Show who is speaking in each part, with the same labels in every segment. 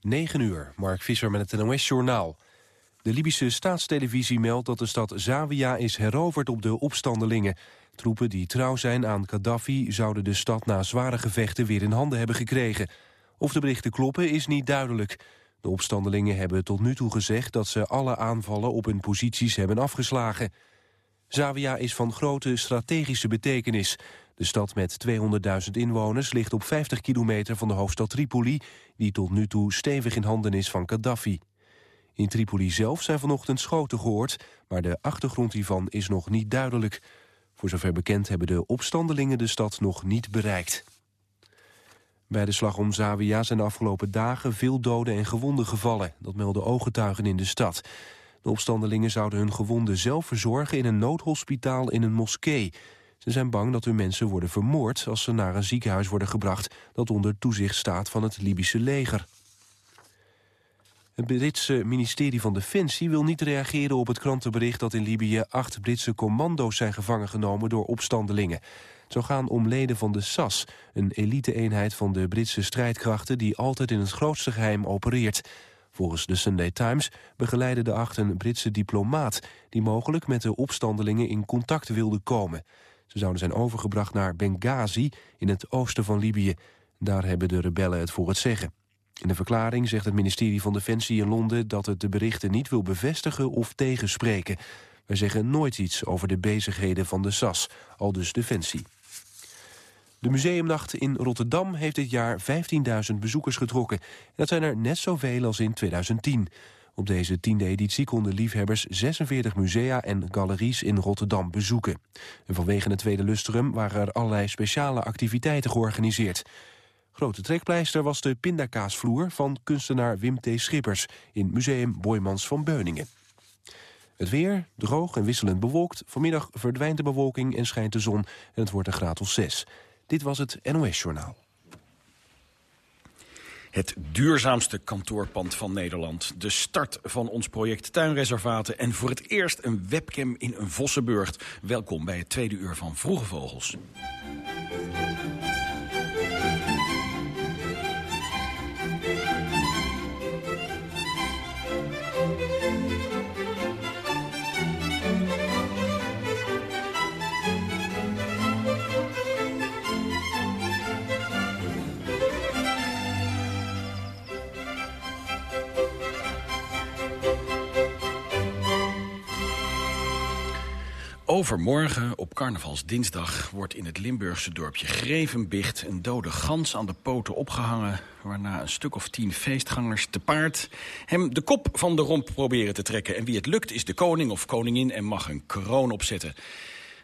Speaker 1: 9 uur, Mark Visser met het NOS-journaal. De Libische staatstelevisie meldt dat de stad Zawiya is heroverd op de opstandelingen. Troepen die trouw zijn aan Gaddafi zouden de stad na zware gevechten weer in handen hebben gekregen. Of de berichten kloppen is niet duidelijk. De opstandelingen hebben tot nu toe gezegd dat ze alle aanvallen op hun posities hebben afgeslagen. Zawiya is van grote strategische betekenis. De stad met 200.000 inwoners ligt op 50 kilometer van de hoofdstad Tripoli... die tot nu toe stevig in handen is van Gaddafi. In Tripoli zelf zijn vanochtend schoten gehoord... maar de achtergrond hiervan is nog niet duidelijk. Voor zover bekend hebben de opstandelingen de stad nog niet bereikt. Bij de slag om Zawiya zijn de afgelopen dagen veel doden en gewonden gevallen. Dat melden ooggetuigen in de stad. De opstandelingen zouden hun gewonden zelf verzorgen in een noodhospitaal in een moskee. Ze zijn bang dat hun mensen worden vermoord als ze naar een ziekenhuis worden gebracht dat onder toezicht staat van het Libische leger. Het Britse ministerie van Defensie wil niet reageren op het krantenbericht dat in Libië acht Britse commando's zijn gevangen genomen door opstandelingen. Het zou gaan om leden van de SAS, een elite-eenheid van de Britse strijdkrachten die altijd in het grootste geheim opereert. Volgens de Sunday Times begeleidde de acht een Britse diplomaat... die mogelijk met de opstandelingen in contact wilde komen. Ze zouden zijn overgebracht naar Benghazi in het oosten van Libië. Daar hebben de rebellen het voor het zeggen. In de verklaring zegt het ministerie van Defensie in Londen... dat het de berichten niet wil bevestigen of tegenspreken. Wij zeggen nooit iets over de bezigheden van de SAS, al dus Defensie. De museumnacht in Rotterdam heeft dit jaar 15.000 bezoekers getrokken. Dat zijn er net zoveel als in 2010. Op deze tiende editie konden liefhebbers 46 musea en galeries in Rotterdam bezoeken. En vanwege het tweede lustrum waren er allerlei speciale activiteiten georganiseerd. Grote trekpleister was de pindakaasvloer van kunstenaar Wim T. Schippers... in Museum Boymans van Beuningen. Het weer, droog en wisselend bewolkt. Vanmiddag verdwijnt de bewolking en schijnt de zon en het wordt een graad of 6. Dit was het NOS Journaal.
Speaker 2: Het duurzaamste kantoorpand van Nederland. De start van ons project Tuinreservaten. En voor het eerst een webcam in een Vossenburgt. Welkom bij het tweede uur van Vroege Vogels. Overmorgen, op carnavalsdinsdag, wordt in het Limburgse dorpje Grevenbicht... een dode gans aan de poten opgehangen... waarna een stuk of tien feestgangers te paard hem de kop van de romp proberen te trekken. En wie het lukt is de koning of koningin en mag een kroon opzetten.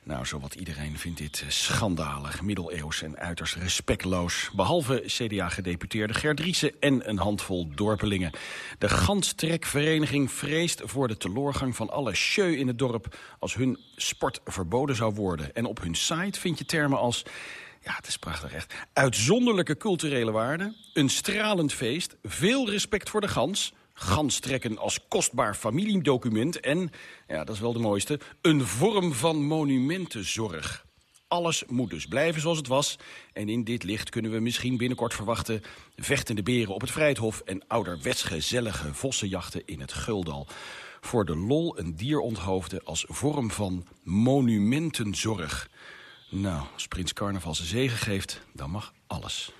Speaker 2: Nou, zowat iedereen vindt dit eh, schandalig, middeleeuws en uiterst respectloos. Behalve CDA-gedeputeerde Gerdriese en een handvol dorpelingen. De Ganstrekvereniging vreest voor de teloorgang van alle sjeu in het dorp... als hun sport verboden zou worden. En op hun site vind je termen als... Ja, het is prachtig echt. Uitzonderlijke culturele waarden, een stralend feest, veel respect voor de gans gans trekken als kostbaar familiedocument... en, ja, dat is wel de mooiste, een vorm van monumentenzorg. Alles moet dus blijven zoals het was. En in dit licht kunnen we misschien binnenkort verwachten... vechtende beren op het Vrijthof... en ouderwets gezellige vossenjachten in het Guldal. Voor de lol een dier onthoofden als vorm van monumentenzorg. Nou, als prins Carnaval zijn zegen geeft, dan mag alles.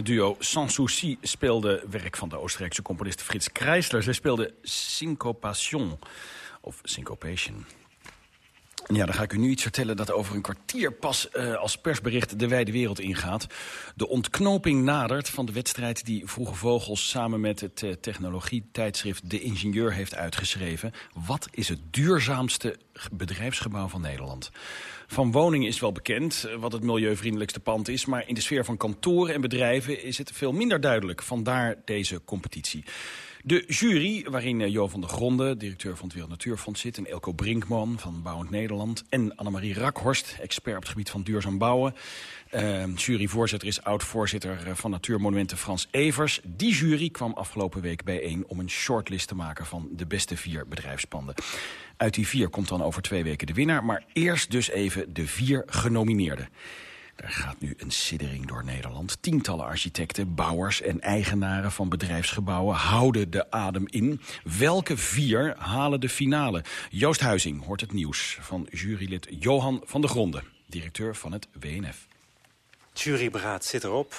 Speaker 2: Het duo Sans Souci speelde werk van de Oostenrijkse componist Frits Kreisler. Zij speelde Syncopation, of Syncopation. Ja, dan ga ik u nu iets vertellen dat over een kwartier pas uh, als persbericht de wijde wereld ingaat. De ontknoping nadert van de wedstrijd die Vroege Vogels samen met het uh, technologietijdschrift De Ingenieur heeft uitgeschreven. Wat is het duurzaamste bedrijfsgebouw van Nederland? Van woningen is wel bekend uh, wat het milieuvriendelijkste pand is... maar in de sfeer van kantoren en bedrijven is het veel minder duidelijk. Vandaar deze competitie. De jury, waarin Jo van der Gronde, directeur van het Wereld Natuurfonds zit... en Elko Brinkman van Bouwend Nederland... en Annemarie Rakhorst, expert op het gebied van duurzaam bouwen. Uh, juryvoorzitter is oud-voorzitter van Natuurmonumenten Frans Evers. Die jury kwam afgelopen week bijeen om een shortlist te maken... van de beste vier bedrijfspanden. Uit die vier komt dan over twee weken de winnaar... maar eerst dus even de vier genomineerden. Er gaat nu een siddering door Nederland. Tientallen architecten, bouwers en eigenaren van bedrijfsgebouwen houden de adem in. Welke vier halen de finale? Joost Huizing hoort het nieuws van jurylid Johan van der Gronde, directeur van het WNF.
Speaker 3: Het juryberaad zit erop.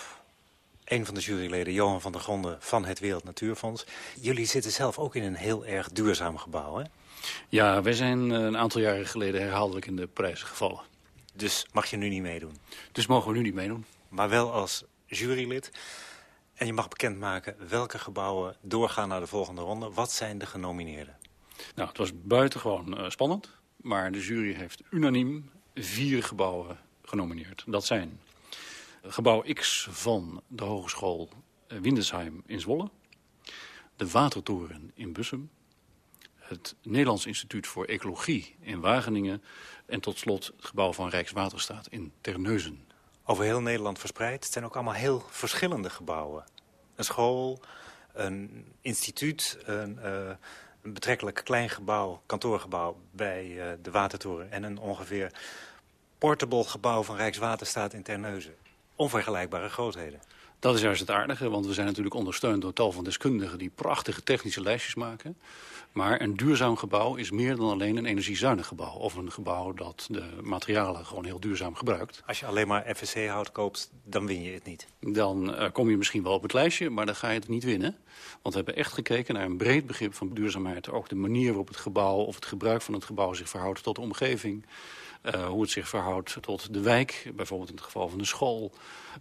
Speaker 3: Een van de juryleden, Johan van der Gronde van het Wereld Natuurfonds. Jullie zitten zelf ook in een heel erg duurzaam gebouw, hè?
Speaker 4: Ja, wij zijn een aantal jaren geleden herhaaldelijk in de prijzen gevallen.
Speaker 3: Dus mag je nu niet meedoen?
Speaker 4: Dus mogen we nu niet meedoen.
Speaker 3: Maar wel als jurylid. En je mag bekendmaken welke gebouwen doorgaan naar de volgende ronde. Wat zijn de genomineerden?
Speaker 4: Nou, het was buitengewoon uh, spannend. Maar de jury heeft unaniem vier gebouwen genomineerd. Dat zijn gebouw X van de Hogeschool Windesheim in Zwolle. De Watertoren in Bussum. Het Nederlands Instituut voor Ecologie in Wageningen en tot slot het gebouw van Rijkswaterstaat in Terneuzen.
Speaker 3: Over heel Nederland verspreid. Het zijn ook allemaal heel verschillende gebouwen. Een school, een instituut, een, uh, een betrekkelijk klein gebouw, kantoorgebouw bij uh, de Watertoren... en een ongeveer portable gebouw van Rijkswaterstaat in Terneuzen. Onvergelijkbare grootheden.
Speaker 4: Dat is juist het aardige, want we zijn natuurlijk ondersteund door tal van deskundigen... die prachtige technische lijstjes maken. Maar een duurzaam gebouw is meer dan alleen een energiezuinig gebouw. Of een gebouw dat de materialen gewoon heel duurzaam gebruikt.
Speaker 3: Als je alleen maar FSC-hout koopt, dan win je het niet.
Speaker 4: Dan uh, kom je misschien wel op het lijstje, maar dan ga je het niet winnen. Want we hebben echt gekeken naar een breed begrip van duurzaamheid. Ook de manier waarop het gebouw of het gebruik van het gebouw zich verhoudt tot de omgeving. Uh, hoe het zich verhoudt tot de wijk, bijvoorbeeld in het geval van de school.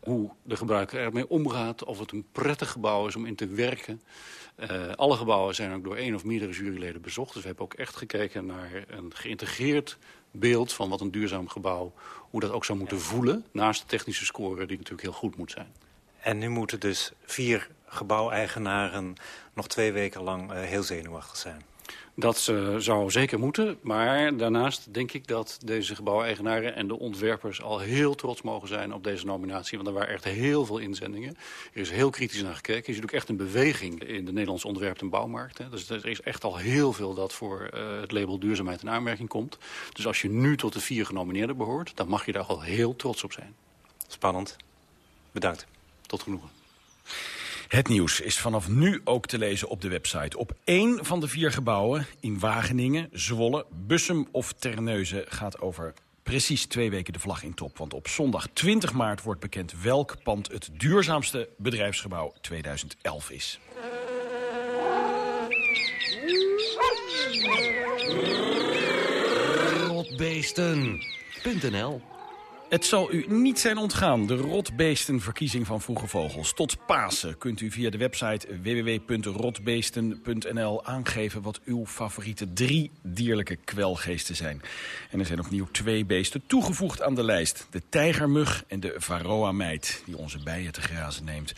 Speaker 4: Hoe de gebruiker ermee omgaat, of het een prettig gebouw is om in te werken. Uh, alle gebouwen zijn ook door één of meerdere juryleden bezocht. Dus we hebben ook echt gekeken naar een geïntegreerd beeld van wat een duurzaam gebouw... hoe dat ook zou moeten voelen, naast de technische score die natuurlijk heel goed moet zijn.
Speaker 3: En nu moeten dus vier gebouweigenaren nog twee weken lang uh, heel zenuwachtig zijn.
Speaker 4: Dat zou zeker moeten, maar daarnaast denk ik dat deze gebouweigenaren en de ontwerpers al heel trots mogen zijn op deze nominatie. Want er waren echt heel veel inzendingen. Er is heel kritisch naar gekeken. Je ziet ook echt een beweging in de Nederlandse ontwerp- en bouwmarkt. Hè. Dus er is echt al heel veel dat voor uh, het label duurzaamheid in aanmerking komt. Dus als je nu tot de vier genomineerden behoort, dan mag je daar al heel trots op zijn.
Speaker 3: Spannend. Bedankt.
Speaker 4: Tot genoegen.
Speaker 2: Het nieuws is vanaf nu ook te lezen op de website. Op één van de vier gebouwen in Wageningen, Zwolle, Bussum of Terneuzen... gaat over precies twee weken de vlag in top. Want op zondag 20 maart wordt bekend welk pand het duurzaamste bedrijfsgebouw 2011 is.
Speaker 5: Rotbeesten.nl
Speaker 2: het zal u niet zijn ontgaan, de rotbeestenverkiezing van Vroege Vogels. Tot Pasen kunt u via de website www.rotbeesten.nl aangeven... wat uw favoriete drie dierlijke kwelgeesten zijn. En er zijn opnieuw twee beesten toegevoegd aan de lijst. De tijgermug en de varroa-meid, die onze bijen te grazen neemt.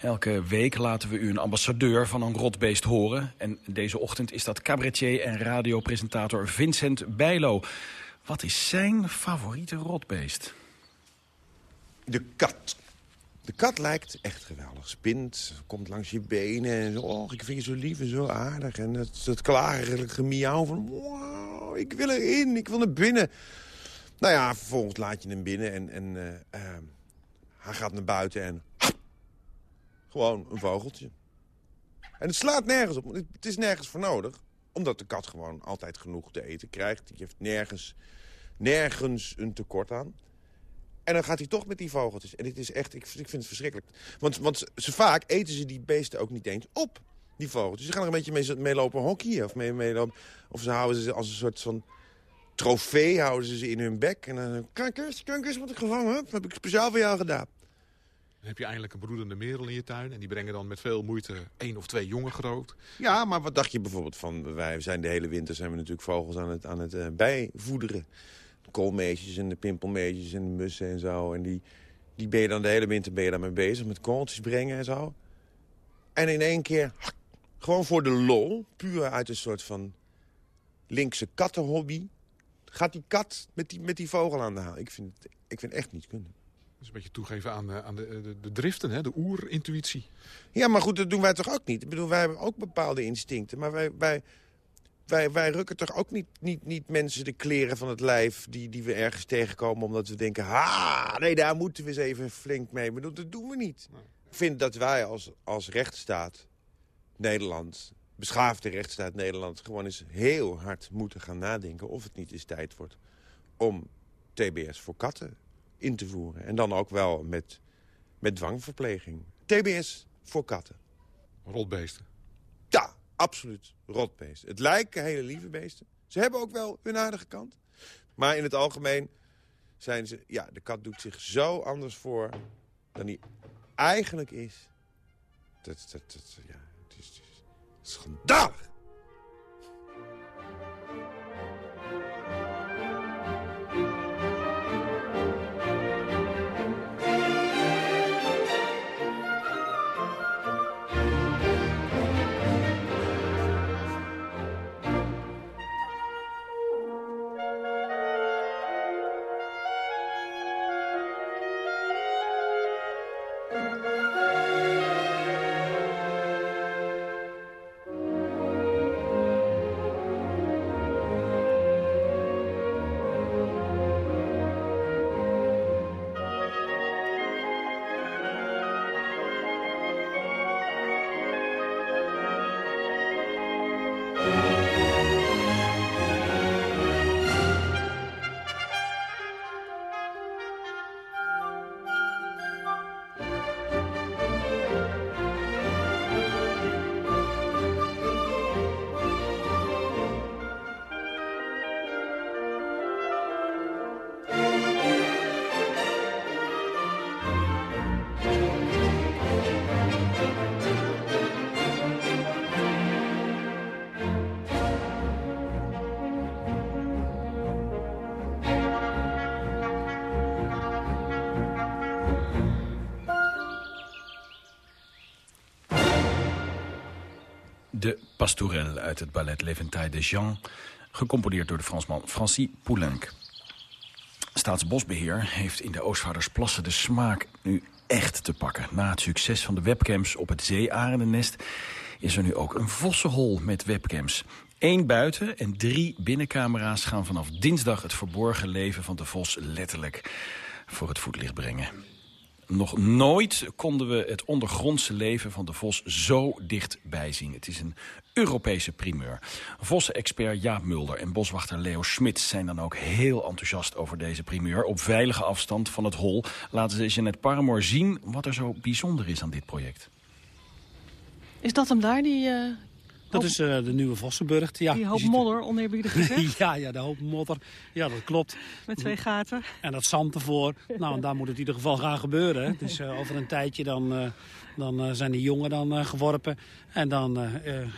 Speaker 2: Elke week laten we u een ambassadeur van een rotbeest horen. En deze ochtend is dat cabaretier en radiopresentator Vincent Bijlo... Wat is zijn favoriete rotbeest?
Speaker 6: De kat. De kat lijkt echt geweldig. Spint, komt langs je benen en zo. Oh, ik vind je zo lief en zo aardig. En het, het klagelijk gemiauw van... Wow, ik wil erin, ik wil naar binnen. Nou ja, vervolgens laat je hem binnen en, en uh, uh, hij gaat naar buiten en... Gewoon een vogeltje. En het slaat nergens op. Het is nergens voor nodig. Omdat de kat gewoon altijd genoeg te eten krijgt. Die heeft nergens, nergens een tekort aan. En dan gaat hij toch met die vogeltjes. En dit is echt, ik, ik vind het verschrikkelijk. Want, want ze, vaak eten ze die beesten ook niet eens op, die vogeltjes. Ze gaan er een beetje mee, mee lopen hockeyen. Of, mee, mee lopen, of ze houden ze als een soort van trofee houden ze ze in hun bek. En dan, kankers, kankers, wat ik gevangen heb, heb ik speciaal voor jou gedaan.
Speaker 5: Dan heb je eindelijk een broedende merel in je tuin. En die brengen dan met veel moeite één of twee jongen groot.
Speaker 6: Ja, maar wat dacht je bijvoorbeeld van... Wij zijn de hele winter zijn we natuurlijk vogels aan het, aan het uh, bijvoederen. Koolmeesjes en de pimpelmeesjes en de mussen en zo. En die, die ben je dan de hele winter ben je daarmee bezig. Met kooltjes brengen en zo. En in één keer, gewoon voor de lol... puur uit een soort van linkse kattenhobby... gaat die kat met die, met die vogel aan de haal. Ik vind het, ik vind het echt niet kunnen.
Speaker 5: Dus een beetje toegeven aan, aan de, de, de driften, hè? de oerintuïtie.
Speaker 6: Ja, maar goed, dat doen wij toch ook niet? Ik bedoel, wij hebben ook bepaalde instincten. Maar wij, wij, wij, wij rukken toch ook niet, niet, niet mensen de kleren van het lijf... Die, die we ergens tegenkomen omdat we denken... ha, nee, daar moeten we eens even flink mee. Bedoel, dat doen we niet. Ik vind dat wij als, als rechtsstaat Nederland... beschaafde rechtsstaat Nederland... gewoon eens heel hard moeten gaan nadenken... of het niet eens tijd wordt om TBS voor katten in te voeren. En dan ook wel met, met dwangverpleging. TBS voor katten.
Speaker 5: Rotbeesten?
Speaker 6: Absoluut. Rotbeesten. Het lijken hele lieve beesten. Ze hebben ook wel hun aardige kant. Maar in het algemeen zijn ze... Ja, de kat doet zich zo anders voor dan hij eigenlijk is. Dat, dat, dat, ja, het is, het is schandalig.
Speaker 2: De Pastourelle uit het ballet L'Eventail de Jean... gecomponeerd door de Fransman Francis Poulenc. Staatsbosbeheer heeft in de Oostvaardersplassen de smaak nu echt te pakken. Na het succes van de webcams op het zeearendennest... is er nu ook een vossenhol met webcams. Eén buiten en drie binnencamera's gaan vanaf dinsdag... het verborgen leven van de vos letterlijk voor het voetlicht brengen. Nog nooit konden we het ondergrondse leven van de vos zo dichtbij zien. Het is een Europese primeur. Vossen-expert Jaap Mulder en boswachter Leo Smit zijn dan ook heel enthousiast over deze primeur. Op veilige afstand van het hol laten ze Jeanette Paramoor zien wat er zo bijzonder is aan dit project.
Speaker 7: Is dat hem daar, die, uh,
Speaker 8: dat is uh, de nieuwe Vossenburg. Ja,
Speaker 7: die hoop modder, oneerbiedig gezegd.
Speaker 8: ja, ja, de hoop modder. Ja, dat klopt.
Speaker 7: Met twee gaten.
Speaker 8: En dat zand ervoor. nou, en daar moet het in ieder geval gaan gebeuren. Dus uh, over een tijdje dan, uh, dan zijn die jongen dan geworpen. En dan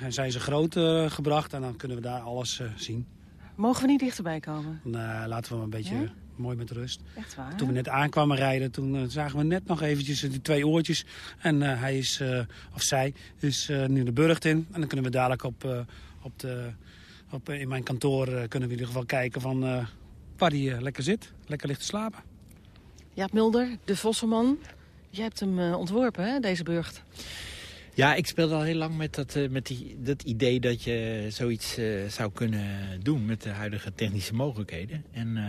Speaker 8: zijn ze groot gebracht. En dan kunnen we daar alles zien.
Speaker 7: Mogen we niet dichterbij komen?
Speaker 8: Nee, laten we maar een beetje...
Speaker 7: Ja?
Speaker 8: Mooi met rust.
Speaker 7: Echt waar?
Speaker 8: Toen we net aankwamen rijden, toen uh, zagen we net nog eventjes die twee oortjes. En uh, hij is, uh, of zij, is nu de burcht in. En dan kunnen we dadelijk op, op de, op, in mijn kantoor kunnen we in ieder geval kijken van waar hij lekker zit. Lekker ligt te slapen.
Speaker 7: Jaap Mulder, de Vosselman. Jij hebt hem ontworpen, hè, deze burcht.
Speaker 9: Ja, ik speelde al heel lang met dat, uh, met die, dat idee dat je zoiets uh, zou kunnen doen met de huidige technische mogelijkheden. En uh,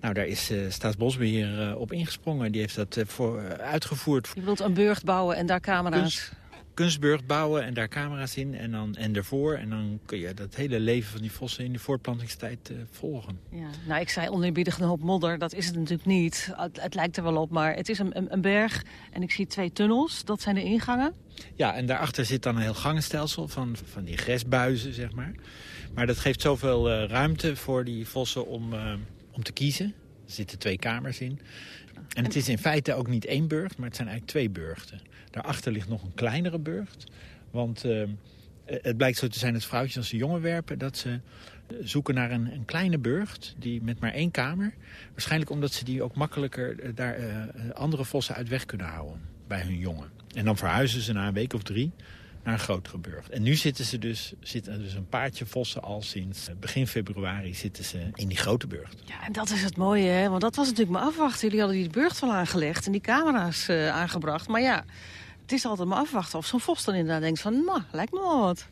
Speaker 9: nou, daar is uh, Staatsbosbeheer uh, op ingesprongen. Die heeft dat uh, voor, uitgevoerd.
Speaker 7: Je wilt een burcht bouwen en daar camera's?
Speaker 9: kunstburg bouwen en daar camera's in en, dan, en ervoor. En dan kun je dat hele leven van die vossen in de voortplantingstijd volgen.
Speaker 7: Ja. Nou, ik zei oneerbiedig een hoop modder. Dat is het natuurlijk niet. Het, het lijkt er wel op, maar het is een, een, een, berg. En ik zie twee tunnels. Dat zijn de ingangen.
Speaker 9: Ja, en daarachter zit dan een heel gangenstelsel van, van die gresbuizen, zeg maar. Maar dat geeft zoveel uh, ruimte voor die vossen om, uh, om te kiezen. Er zitten twee kamers in. En het is in feite ook niet één burcht, maar het zijn eigenlijk twee burchten. Daarachter ligt nog een kleinere burcht. Want uh, het blijkt zo te zijn dat vrouwtjes als ze jongen werpen... dat ze zoeken naar een, een, kleine burcht die met maar één kamer. Waarschijnlijk omdat ze die ook makkelijker daar uh, andere vossen uit weg kunnen houden bij hun jongen. En dan verhuizen ze na een week of drie naar burcht. En nu zitten ze dus, zitten dus een paardje vossen al sinds begin februari zitten ze in die grote burcht.
Speaker 7: Ja, en dat is het mooie, hè? want dat was natuurlijk maar afwachten. Jullie hadden die burcht wel aangelegd en die camera's uh, aangebracht. Maar ja, het is altijd maar afwachten of zo'n vos dan inderdaad denkt van, nou, lijkt me wel wat.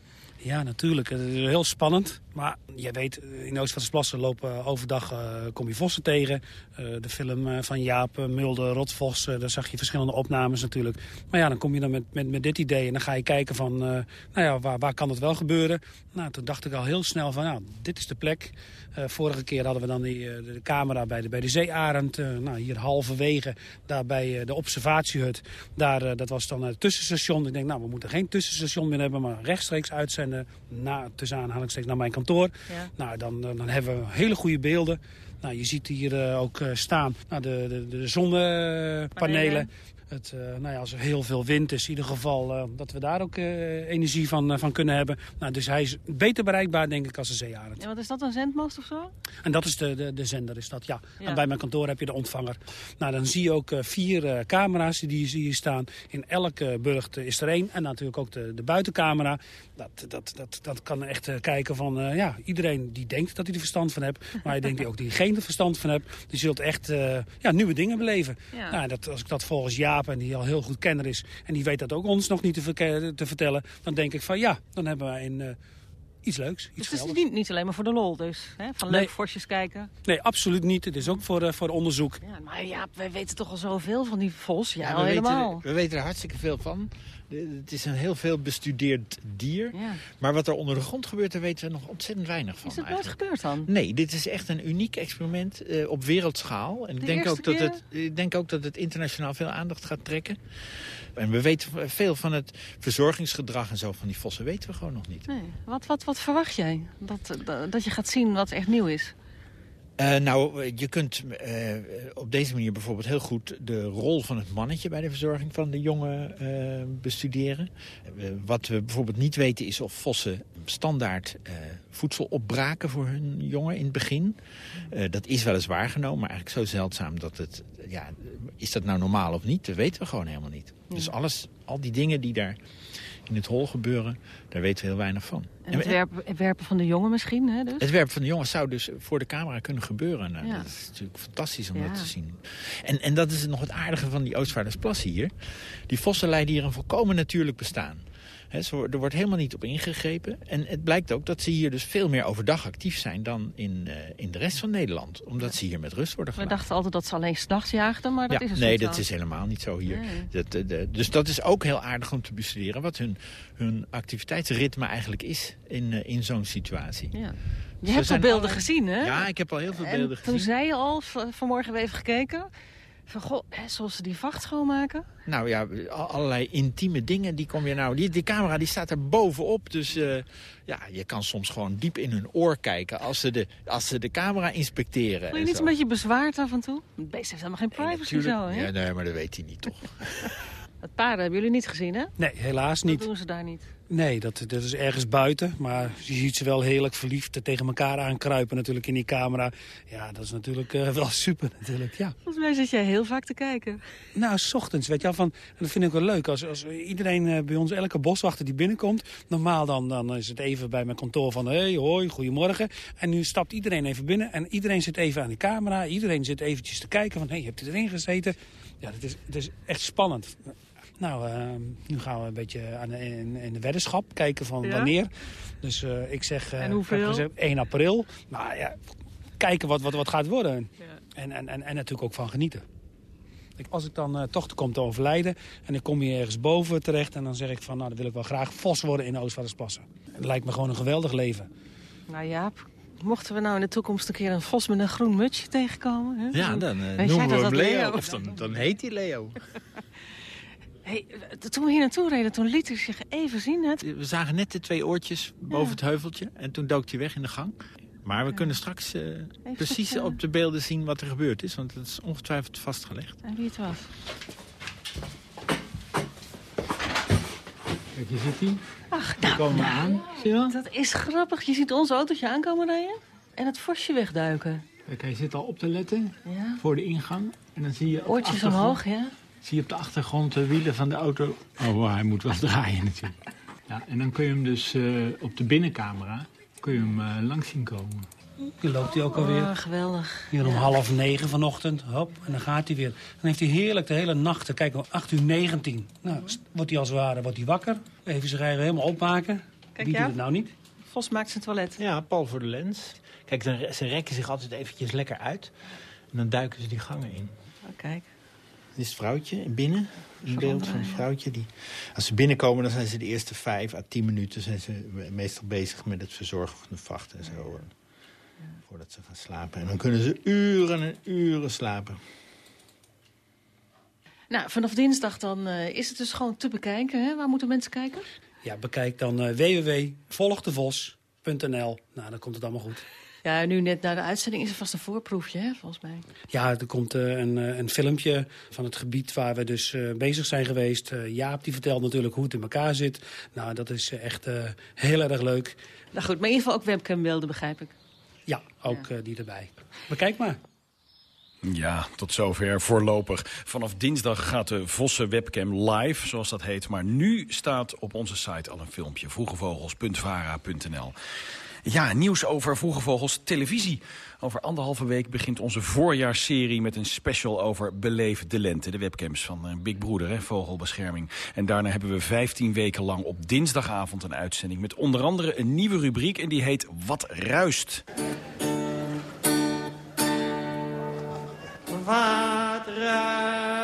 Speaker 8: Ja, natuurlijk. Het is heel spannend. Maar je weet, in Oost-Vastersplassen lopen overdag uh, kom je vossen tegen. De film van Jaap Mulder, Rotvos, daar zag je verschillende opnames natuurlijk. Maar ja, dan kom je dan met, met, met dit idee en dan ga je kijken van, nou ja, waar, waar kan het wel gebeuren? Nou, toen dacht ik al heel snel van, nou, dit is de plek. vorige keer hadden we dan die, de camera bij de, bij de Zeearend. nou, hier halverwege, daar bij de observatiehut. Daar, dat was dan het tussenstation. Ik denk, nou, we moeten geen tussenstation meer hebben, maar rechtstreeks uitzenden. Na, tussen aanhalingstekens naar mijn kantoor. Ja. Nou, dan, dan hebben we hele goede beelden. Nou, je ziet hier uh, ook staan nou, de, de, de zonnepanelen. Het, uh, nou ja, als er heel veel wind is, in ieder geval uh, dat we daar ook uh, energie van, van kunnen hebben. Nou, dus hij is beter bereikbaar, denk ik, als een zeearend.
Speaker 7: Ja, wat is dat, een zendmast of zo?
Speaker 8: En dat is de, de, de zender, is dat, ja. ja. En bij mijn kantoor heb je de ontvanger. Nou, dan zie je ook vier camera's die hier staan. In elke burcht is er één. En natuurlijk ook de, de buitencamera. Dat, dat, dat, dat kan echt kijken van, ja, iedereen die denkt dat hij er verstand van heeft. Maar je denkt ook die geen verstand van hebt. Die zult echt ja, nieuwe dingen beleven. Ja. Nou, dat, als ik dat volgens Jaap en die al heel goed kenner is... en die weet dat ook ons nog niet te, te vertellen... dan denk ik van ja, dan hebben wij een, uh, iets leuks. Iets
Speaker 7: dus het is niet, niet, alleen maar voor de lol dus? Hè? Van nee. leuk vosjes kijken?
Speaker 8: Nee, absoluut niet. Het is ook voor, uh, voor onderzoek.
Speaker 7: Ja, maar ja, wij weten toch al zoveel van die vos. Ja, ja we
Speaker 9: helemaal. Weten, we weten er hartstikke veel van. Het is een heel veel bestudeerd dier. Ja. Maar wat er onder de grond gebeurt, daar weten we nog ontzettend weinig van.
Speaker 7: Is dat nooit gebeurd dan?
Speaker 9: Nee, dit is echt een uniek experiment uh, op wereldschaal. En ik denk, ook dat het, ik denk ook dat het internationaal veel aandacht gaat trekken. En we weten veel van het verzorgingsgedrag en zo van die vossen weten we gewoon nog niet.
Speaker 7: Nee. Wat, wat, wat verwacht jij? Dat, dat je gaat zien wat echt nieuw is?
Speaker 9: Uh, nou, je kunt uh, op deze manier bijvoorbeeld heel goed de rol van het mannetje bij de verzorging van de jongen uh, bestuderen. wat we bijvoorbeeld niet weten is of vossen standaard voedsel opbraken voor hun jongen in het begin. dat is wel eens waargenomen, maar eigenlijk zo zeldzaam dat het... Ja, is dat nou normaal of niet? Dat weten we gewoon helemaal niet. Ja. Dus alles, al die dingen die daar in het hol gebeuren, daar weten we heel weinig van.
Speaker 7: En het werpen, het werpen van de jongen misschien, hè, dus?
Speaker 9: Het werpen van de jongen zou dus voor de camera kunnen gebeuren. Nou, ja. Dat is natuurlijk fantastisch om ja. dat te zien. En, en dat is nog het aardige van die Oostvaardersplassen hier. Die vossen leiden hier een volkomen natuurlijk bestaan. He, er wordt helemaal niet op ingegrepen. En het blijkt ook dat ze hier dus veel meer overdag actief zijn dan in, uh, in de rest van Nederland. Omdat ze hier met rust worden gelaten.
Speaker 7: We dachten altijd dat ze alleen s'nachts jaagden, maar dat
Speaker 9: ja,
Speaker 7: is
Speaker 9: Nee, dat is helemaal niet zo hier. Nee. Dat, de, de, dus dat is ook heel aardig om te bestuderen wat hun, hun activiteitsritme eigenlijk is in, uh, in zo'n situatie.
Speaker 7: Ja. Je dus hebt al beelden alle... gezien, hè?
Speaker 9: Ja, ik heb al heel veel beelden
Speaker 7: en
Speaker 9: gezien.
Speaker 7: Toen zei je al, vanmorgen hebben we even gekeken... Van, goh, hè, zoals ze die vacht schoonmaken?
Speaker 9: Nou ja, allerlei intieme dingen. Die kom je nou, die, die camera die staat er bovenop. Dus uh, ja, je kan soms gewoon diep in hun oor kijken als ze de, als ze de camera inspecteren.
Speaker 7: Voel je niet
Speaker 9: zo.
Speaker 7: een beetje bezwaard af en toe? Het beest heeft helemaal geen privacy
Speaker 9: nee,
Speaker 7: zo, hè?
Speaker 9: Ja, nee, maar dat weet hij niet, toch?
Speaker 7: Het paarden hebben jullie niet gezien, hè?
Speaker 8: Nee, helaas niet.
Speaker 7: Dat doen ze daar niet.
Speaker 8: Nee, dat, dat is ergens buiten. Maar je ziet ze wel heerlijk verliefd tegen elkaar aankruipen natuurlijk in die camera. Ja, dat is natuurlijk uh, wel super natuurlijk, ja.
Speaker 7: Volgens mij zit jij heel vaak te kijken.
Speaker 8: Nou, s ochtends, weet je wel. Van, dat vind ik wel leuk. Als, als iedereen uh, bij ons, elke boswachter die binnenkomt... normaal dan, dan is het even bij mijn kantoor van... hé, hey, hoi, goedemorgen. En nu stapt iedereen even binnen en iedereen zit even aan de camera. Iedereen zit eventjes te kijken van... hé, hey, hebt u erin gezeten? Ja, het is, het is echt spannend. Nou, uh, nu gaan we een beetje aan de, in, in, de weddenschap kijken van ja? wanneer. Dus uh, ik zeg, uh,
Speaker 7: en hoeveel?
Speaker 8: Gezegd, 1 april. Nou ja, kijken wat, wat, wat gaat worden. Ja. En, en, en, en natuurlijk ook van genieten. Ik- Als ik dan eh, toch kom te overlijden en ik kom hier ergens boven terecht... en dan zeg ik van, nou, dan wil ik wel graag vos worden in Oostvaardersplassen. Het lijkt me gewoon een geweldig leven.
Speaker 7: Nou Jaap, mochten we nou in de toekomst een keer een vos met een groen mutsje tegenkomen... Hè?
Speaker 9: Ja, dan eh, noemen we
Speaker 7: dat
Speaker 9: hem Leo.
Speaker 7: Leo?
Speaker 9: Of dan, dan heet hij Leo.
Speaker 7: Hey, toen we hier naartoe reden, toen liet hij zich even zien. Hè?
Speaker 9: We zagen net de twee oortjes boven het heuveltje. En toen dook hij weg in de gang. Maar we kunnen straks eh, precies op de beelden zien wat er gebeurd is. Want het is ongetwijfeld vastgelegd.
Speaker 7: En wie het was.
Speaker 10: Kijk, je ziet die.
Speaker 7: Ach,
Speaker 10: Die komen aan. Zie je wel?
Speaker 7: Dat is grappig. Je ziet ons autootje aankomen rijden en het vosje wegduiken.
Speaker 10: Kijk, hij zit al op te letten
Speaker 7: Ja.
Speaker 10: voor de ingang. En dan zie je
Speaker 7: Oortjes omhoog, ja.
Speaker 10: Zie je op de achtergrond de wielen van de auto. Oh, hij moet wel draaien natuurlijk. Ja, en dan kun je hem dus eh, op de binnencamera kun je hem eh, langs zien komen.
Speaker 8: Hier loopt hij ook alweer.
Speaker 7: Oh, geweldig.
Speaker 8: Hier om half negen vanochtend, hop, en dan gaat hij weer. Dan heeft hij heerlijk de hele nacht, kijk, om 8 uur 19. Nou, wordt hij als het ware wordt hij wakker. Even zich eigen helemaal opmaken. Wie doet
Speaker 7: ja.
Speaker 8: het nou niet?
Speaker 7: Vos maakt zijn toilet.
Speaker 9: Ja, Paul voor de lens. Kijk, ze rekken zich altijd eventjes lekker uit. En dan duiken ze die gangen in.
Speaker 7: Oh, kijk.
Speaker 9: Dit is het vrouwtje binnen. Een beeld van het vrouwtje. Die, als ze binnenkomen, dan zijn ze de eerste vijf à tien minuten... zijn ze meestal bezig met het verzorgen van de vacht en zo. Voordat ze gaan slapen. En dan kunnen ze uren en uren slapen.
Speaker 7: Nou, vanaf dinsdag dan eh, is het dus gewoon te bekijken. Hè? Waar moeten mensen kijken?
Speaker 8: Ja, bekijk dan eh www.volgdevos.nl. Nou, dan komt het allemaal goed.
Speaker 7: Ja, nu net na de uitzending is er vast een voorproefje, hè, volgens mij.
Speaker 8: Ja, er komt eh, een, eh, een filmpje van het gebied waar we dus eh, bezig zijn geweest. Eh, Jaap die vertelt natuurlijk hoe het in elkaar zit. Nou, dat is echt eh, heel erg leuk.
Speaker 7: Nou goed, maar in ieder geval ook webcambeelden, begrijp ik.
Speaker 8: Ja, ook eh, die erbij. Bekijk maar.
Speaker 2: Ja, tot zover voorlopig. Vanaf dinsdag gaat de Vossen webcam live, zoals dat heet. Maar nu staat op onze site al een filmpje. vroegevogels.vara.nl Ja, nieuws over Vroege Vogels televisie. Over anderhalve week begint onze voorjaarsserie met een special over Beleef de Lente. De webcams van eh, Big Broeder, Vogelbescherming. En daarna hebben we 15 weken lang op dinsdagavond een uitzending... met onder andere een nieuwe rubriek en die heet Wat Ruist.
Speaker 11: Wat ruist.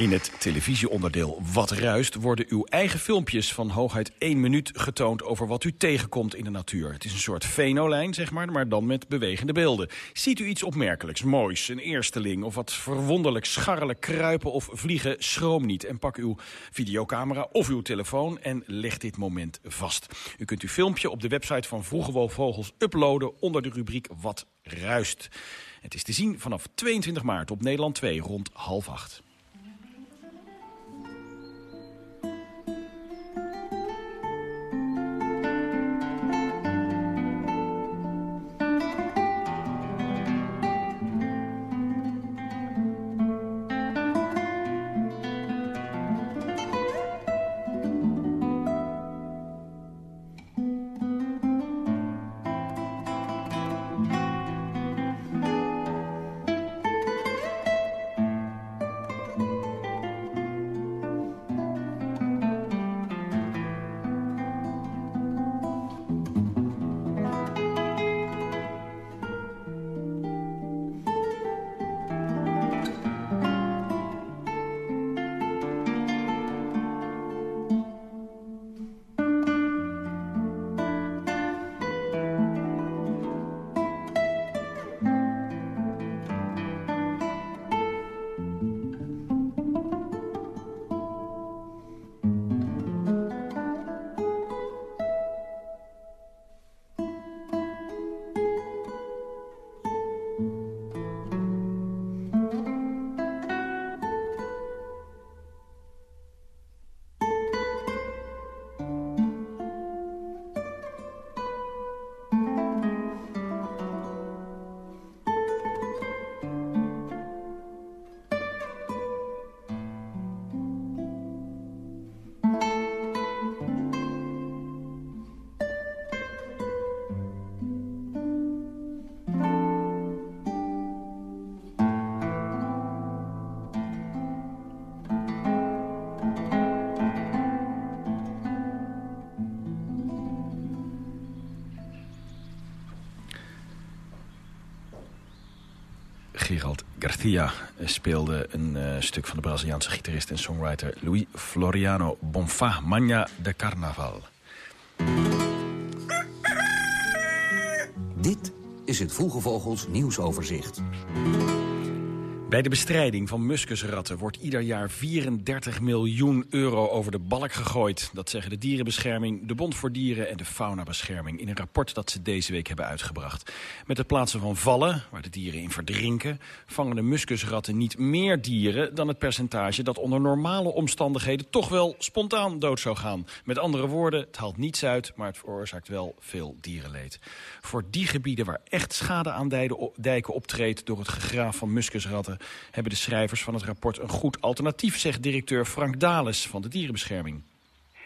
Speaker 2: In het televisieonderdeel Wat Ruist worden uw eigen filmpjes van hooguit één minuut getoond over wat u tegenkomt in de natuur. Het is een soort venolijn, zeg maar, maar dan met bewegende beelden. Ziet u iets opmerkelijks, moois, een eersteling of wat verwonderlijk scharrelen, kruipen of vliegen, schroom niet en pak uw videocamera of uw telefoon en leg dit moment vast. U kunt uw filmpje op de website van Vroege Vogels uploaden onder de rubriek Wat Ruist. Het is te zien vanaf 22 maart op Nederland 2 rond half acht. Garcia speelde een uh, stuk van de Braziliaanse gitarist en songwriter Luis Floriano Bonfá, Manha de Carnaval.
Speaker 12: Dit is het Vroege Vogels nieuwsoverzicht.
Speaker 2: Bij de bestrijding van muskusratten wordt ieder jaar 34 miljoen euro over de balk gegooid. Dat zeggen de Dierenbescherming, de Bond voor Dieren en de Faunabescherming... in een rapport dat ze deze week hebben uitgebracht. Met het plaatsen van vallen, waar de dieren in verdrinken... vangen de muskusratten niet meer dieren dan het percentage... dat onder normale omstandigheden toch wel spontaan dood zou gaan. Met andere woorden, het haalt niets uit, maar het veroorzaakt wel veel dierenleed. Voor die gebieden waar echt schade aan dijken optreedt... door het gegraaf van muskusratten hebben de schrijvers van het rapport een goed alternatief, zegt directeur Frank Dales van de Dierenbescherming.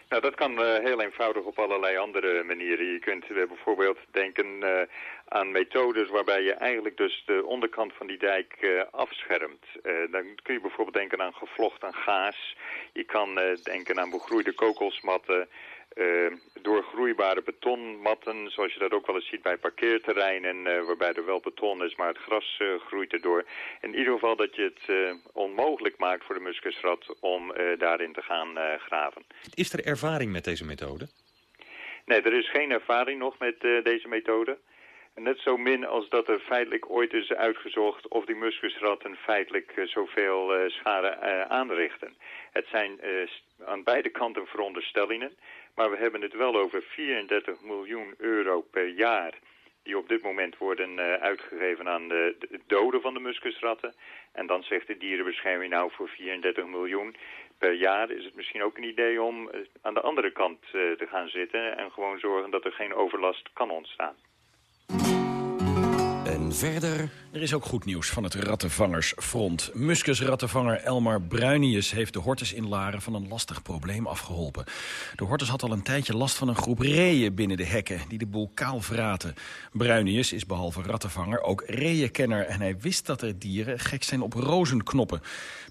Speaker 13: Nou, dat kan uh, heel eenvoudig op allerlei andere manieren. Je kunt uh, bijvoorbeeld denken uh, aan methodes waarbij je eigenlijk dus de onderkant van die dijk afschermt. dan kun je bijvoorbeeld denken aan gevlochten gaas. Je kan denken aan begroeide kokosmatten. Uh, doorgroeibare betonmatten, zoals je dat ook wel eens ziet bij parkeerterreinen, uh, waarbij er wel beton is, maar het gras uh, groeit erdoor. In ieder geval dat je het onmogelijk maakt voor de muskusrat om daarin te gaan graven.
Speaker 14: Is er ervaring met deze methode?
Speaker 13: Nee, er is geen ervaring nog met deze methode. Net zo min als dat er feitelijk ooit is uitgezocht of die muskusratten feitelijk zoveel schade aanrichten. Het zijn aan beide kanten veronderstellingen. Maar we hebben het wel over 34 miljoen euro per jaar die op dit moment worden uh, uitgegeven aan de, de, doden van de muskusratten. En dan zegt de dierenbescherming nou voor 34 miljoen per jaar is het misschien ook een idee om uh, aan de andere kant uh, te gaan zitten en gewoon zorgen dat er geen overlast kan ontstaan.
Speaker 2: Verder... Er is ook goed nieuws van het rattenvangersfront. Muskusrattenvanger Elmar Bruinius heeft de hortus in Laren van een lastig probleem afgeholpen. De hortus had al een tijdje last van een groep reeën binnen de hekken... die de boel kaal vraten. Bruinius is behalve rattenvanger ook reeënkenner... en hij wist dat er dieren gek zijn op rozenknoppen.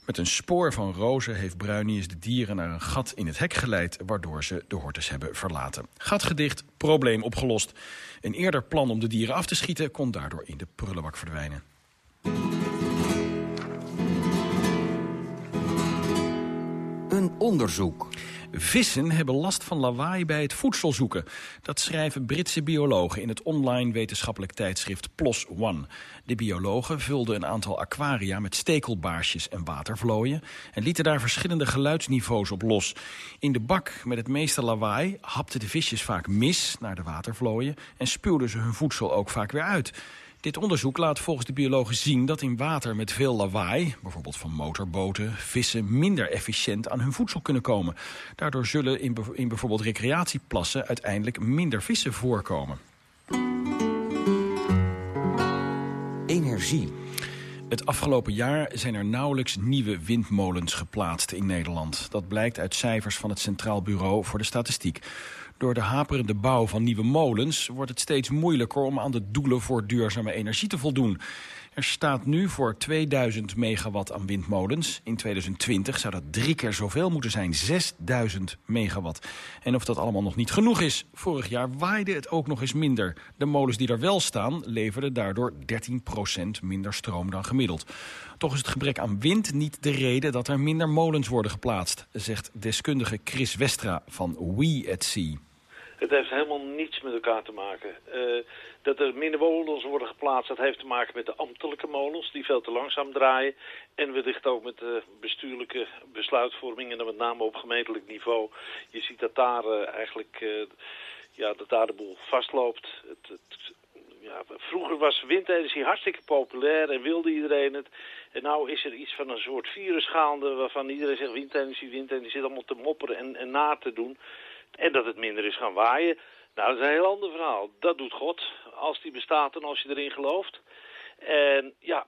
Speaker 2: Met een spoor van rozen heeft Bruinius de dieren naar een gat in het hek geleid... waardoor ze de hortus hebben verlaten. Gat gedicht, probleem opgelost. Een eerder plan om de dieren af te schieten kon daardoor in de prullenbak verdwijnen.
Speaker 12: Een onderzoek.
Speaker 2: Vissen hebben last van lawaai bij het voedsel zoeken. Dat schrijven Britse biologen in het online wetenschappelijk tijdschrift PLOS ONE. De biologen vulden een aantal aquaria met stekelbaarsjes en watervlooien... en lieten daar verschillende geluidsniveaus op los. In de bak met het meeste lawaai hapten de visjes vaak mis naar de watervlooien... en spuwden ze hun voedsel ook vaak weer uit... Dit onderzoek laat volgens de biologen zien dat in water met veel lawaai... bijvoorbeeld van motorboten, vissen minder efficiënt aan hun voedsel kunnen komen. Daardoor zullen in, in bijvoorbeeld recreatieplassen uiteindelijk minder vissen voorkomen.
Speaker 12: Energie.
Speaker 2: Het afgelopen jaar zijn er nauwelijks nieuwe windmolens geplaatst in Nederland. Dat blijkt uit cijfers van het Centraal Bureau voor de Statistiek. Door de haperende bouw van nieuwe molens wordt het steeds moeilijker om aan de doelen voor duurzame energie te voldoen. Er staat nu voor 2000 megawatt aan windmolens. In 2020 zou dat drie keer zoveel moeten zijn, 6000 megawatt. En of dat allemaal nog niet genoeg is, vorig jaar waaide het ook nog eens minder. De molens die er wel staan leverden daardoor 13% minder stroom dan gemiddeld. Toch is het gebrek aan wind niet de reden dat er minder molens worden geplaatst, zegt deskundige Chris Westra van We at Sea.
Speaker 15: Het heeft helemaal niets met elkaar te maken. Uh, dat er minder molens worden geplaatst, dat heeft te maken met de ambtelijke molens... die veel te langzaam draaien. En wellicht ook met de bestuurlijke besluitvorming... en dan met name op gemeentelijk niveau. Je ziet dat daar uh, eigenlijk ja, dat daar de boel vastloopt. Het, ja, vroeger was windenergie hartstikke populair en wilde iedereen het. En nou is er iets van een soort virus gaande waarvan iedereen zegt windenergie, windenergie zit allemaal te mopperen en, en na te doen. En dat het minder is gaan waaien. Nou, dat is een heel ander verhaal. Dat doet God, als die bestaat en als je erin gelooft. En ja,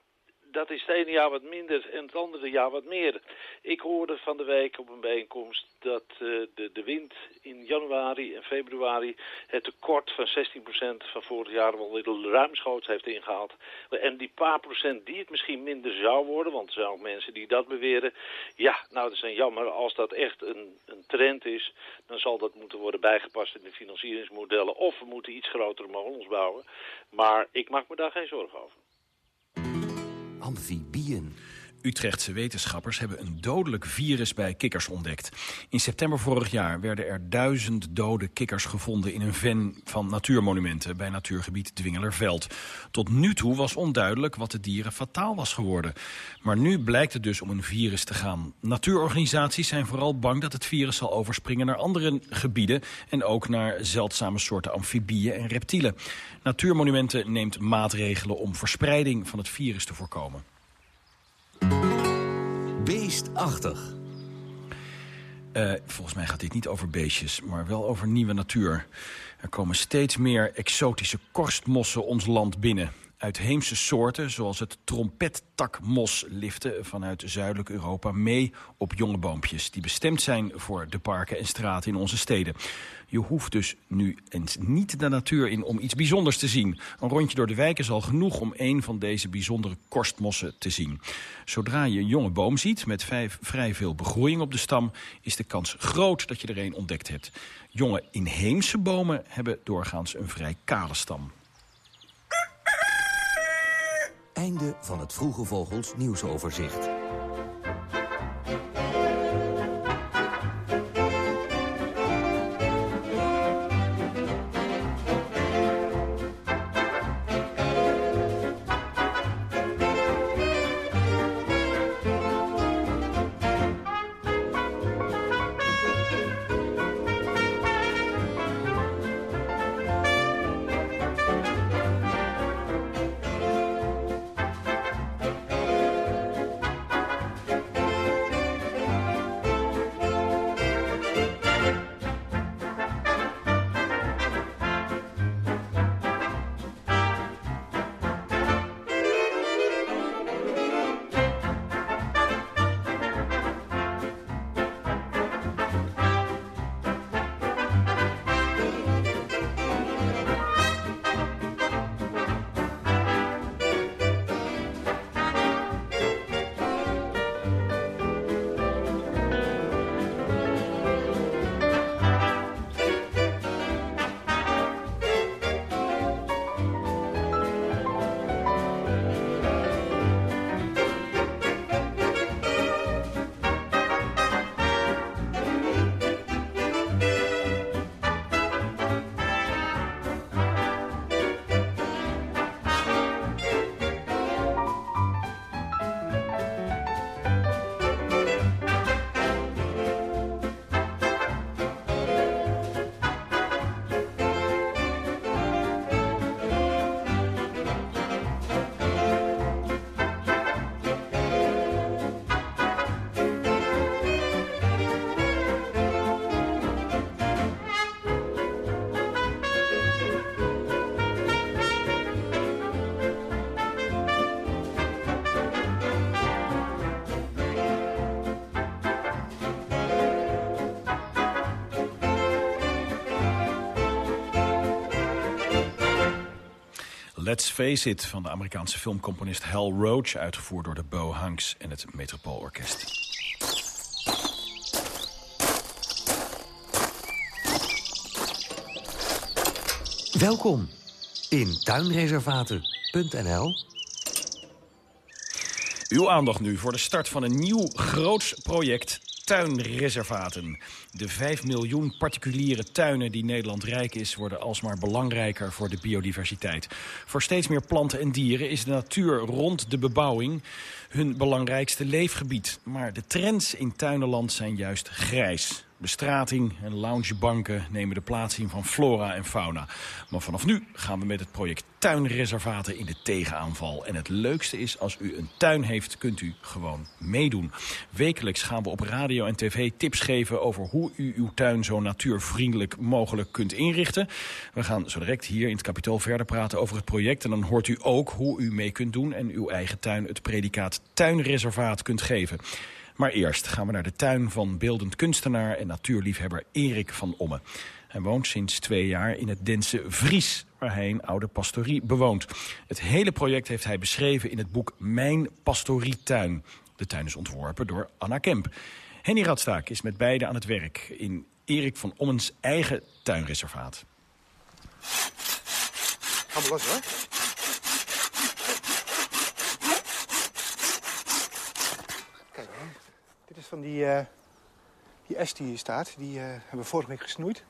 Speaker 15: dat is het ene jaar wat minder en het andere jaar wat meer. Ik hoorde van de week op een bijeenkomst dat uh, de, de wind in januari en februari het tekort van 16% van vorig jaar wel weer ruimschoots heeft ingehaald. En die paar procent die het misschien minder zou worden, want er zijn ook mensen die dat beweren. Ja, nou dat is een jammer. Als dat echt een, een trend is, dan zal dat moeten worden bijgepast in de financieringsmodellen. Of we moeten iets grotere molens bouwen. Maar ik maak me daar geen zorgen over.
Speaker 12: Amfibieën.
Speaker 2: Utrechtse wetenschappers hebben een dodelijk virus bij kikkers ontdekt. In september vorig jaar werden er duizend dode kikkers gevonden... in een ven van natuurmonumenten bij natuurgebied Dwingelerveld. Tot nu toe was onduidelijk wat de dieren fataal was geworden. Maar nu blijkt het dus om een virus te gaan. Natuurorganisaties zijn vooral bang dat het virus zal overspringen naar andere gebieden... en ook naar zeldzame soorten amfibieën en reptielen. Natuurmonumenten neemt maatregelen om verspreiding van het virus te voorkomen.
Speaker 12: Beestachtig.
Speaker 2: Uh, volgens mij gaat dit niet over beestjes, maar wel over nieuwe natuur. Er komen steeds meer exotische korstmossen ons land binnen. Uitheemse soorten, zoals het trompettakmos, liften vanuit zuidelijk Europa mee op jonge boompjes... die bestemd zijn voor de parken en straten in onze steden. Je hoeft dus nu eens niet de natuur in om iets bijzonders te zien. Een rondje door de wijk is al genoeg om een van deze bijzondere korstmossen te zien. Zodra je een jonge boom ziet met vijf, vrij veel begroeiing op de stam... is de kans groot dat je er een ontdekt hebt. Jonge inheemse bomen hebben doorgaans een vrij kale stam.
Speaker 12: Einde van het Vroege Vogels nieuwsoverzicht.
Speaker 2: Let's Face It van de Amerikaanse filmcomponist Hal Roach... uitgevoerd door de Bo Hanks en het Metropoolorkest.
Speaker 12: Welkom in tuinreservaten.nl
Speaker 2: Uw aandacht nu voor de start van een nieuw groots project tuinreservaten. De 5 miljoen particuliere tuinen die Nederland rijk is... worden alsmaar belangrijker voor de biodiversiteit. Voor steeds meer planten en dieren is de natuur rond de bebouwing... hun belangrijkste leefgebied. Maar de trends in tuinenland zijn juist grijs. Bestrating en loungebanken nemen de plaats in van flora en fauna. Maar vanaf nu gaan we met het project tuinreservaten in de tegenaanval. En het leukste is, als u een tuin heeft, kunt u gewoon meedoen. Wekelijks gaan we op radio en tv tips geven over hoe u uw tuin zo natuurvriendelijk mogelijk kunt inrichten. We gaan zo direct hier in het kapitool verder praten over het project. En dan hoort u ook hoe u mee kunt doen en uw eigen tuin het predicaat tuinreservaat kunt geven. Maar eerst gaan we naar de tuin van beeldend kunstenaar en natuurliefhebber Erik van Omme. Hij woont sinds twee jaar in het Dense Vries, waar hij een oude pastorie bewoont. Het hele project heeft hij beschreven in het boek Mijn Pastorietuin. De tuin is ontworpen door Anna Kemp. Henny Radstaak is met beide aan het werk in Erik van Ommens eigen tuinreservaat.
Speaker 6: Ga maar los hoor.
Speaker 16: Van die, eh die est die hier staat, die eh, hebben we vorige week gesnoeid. Er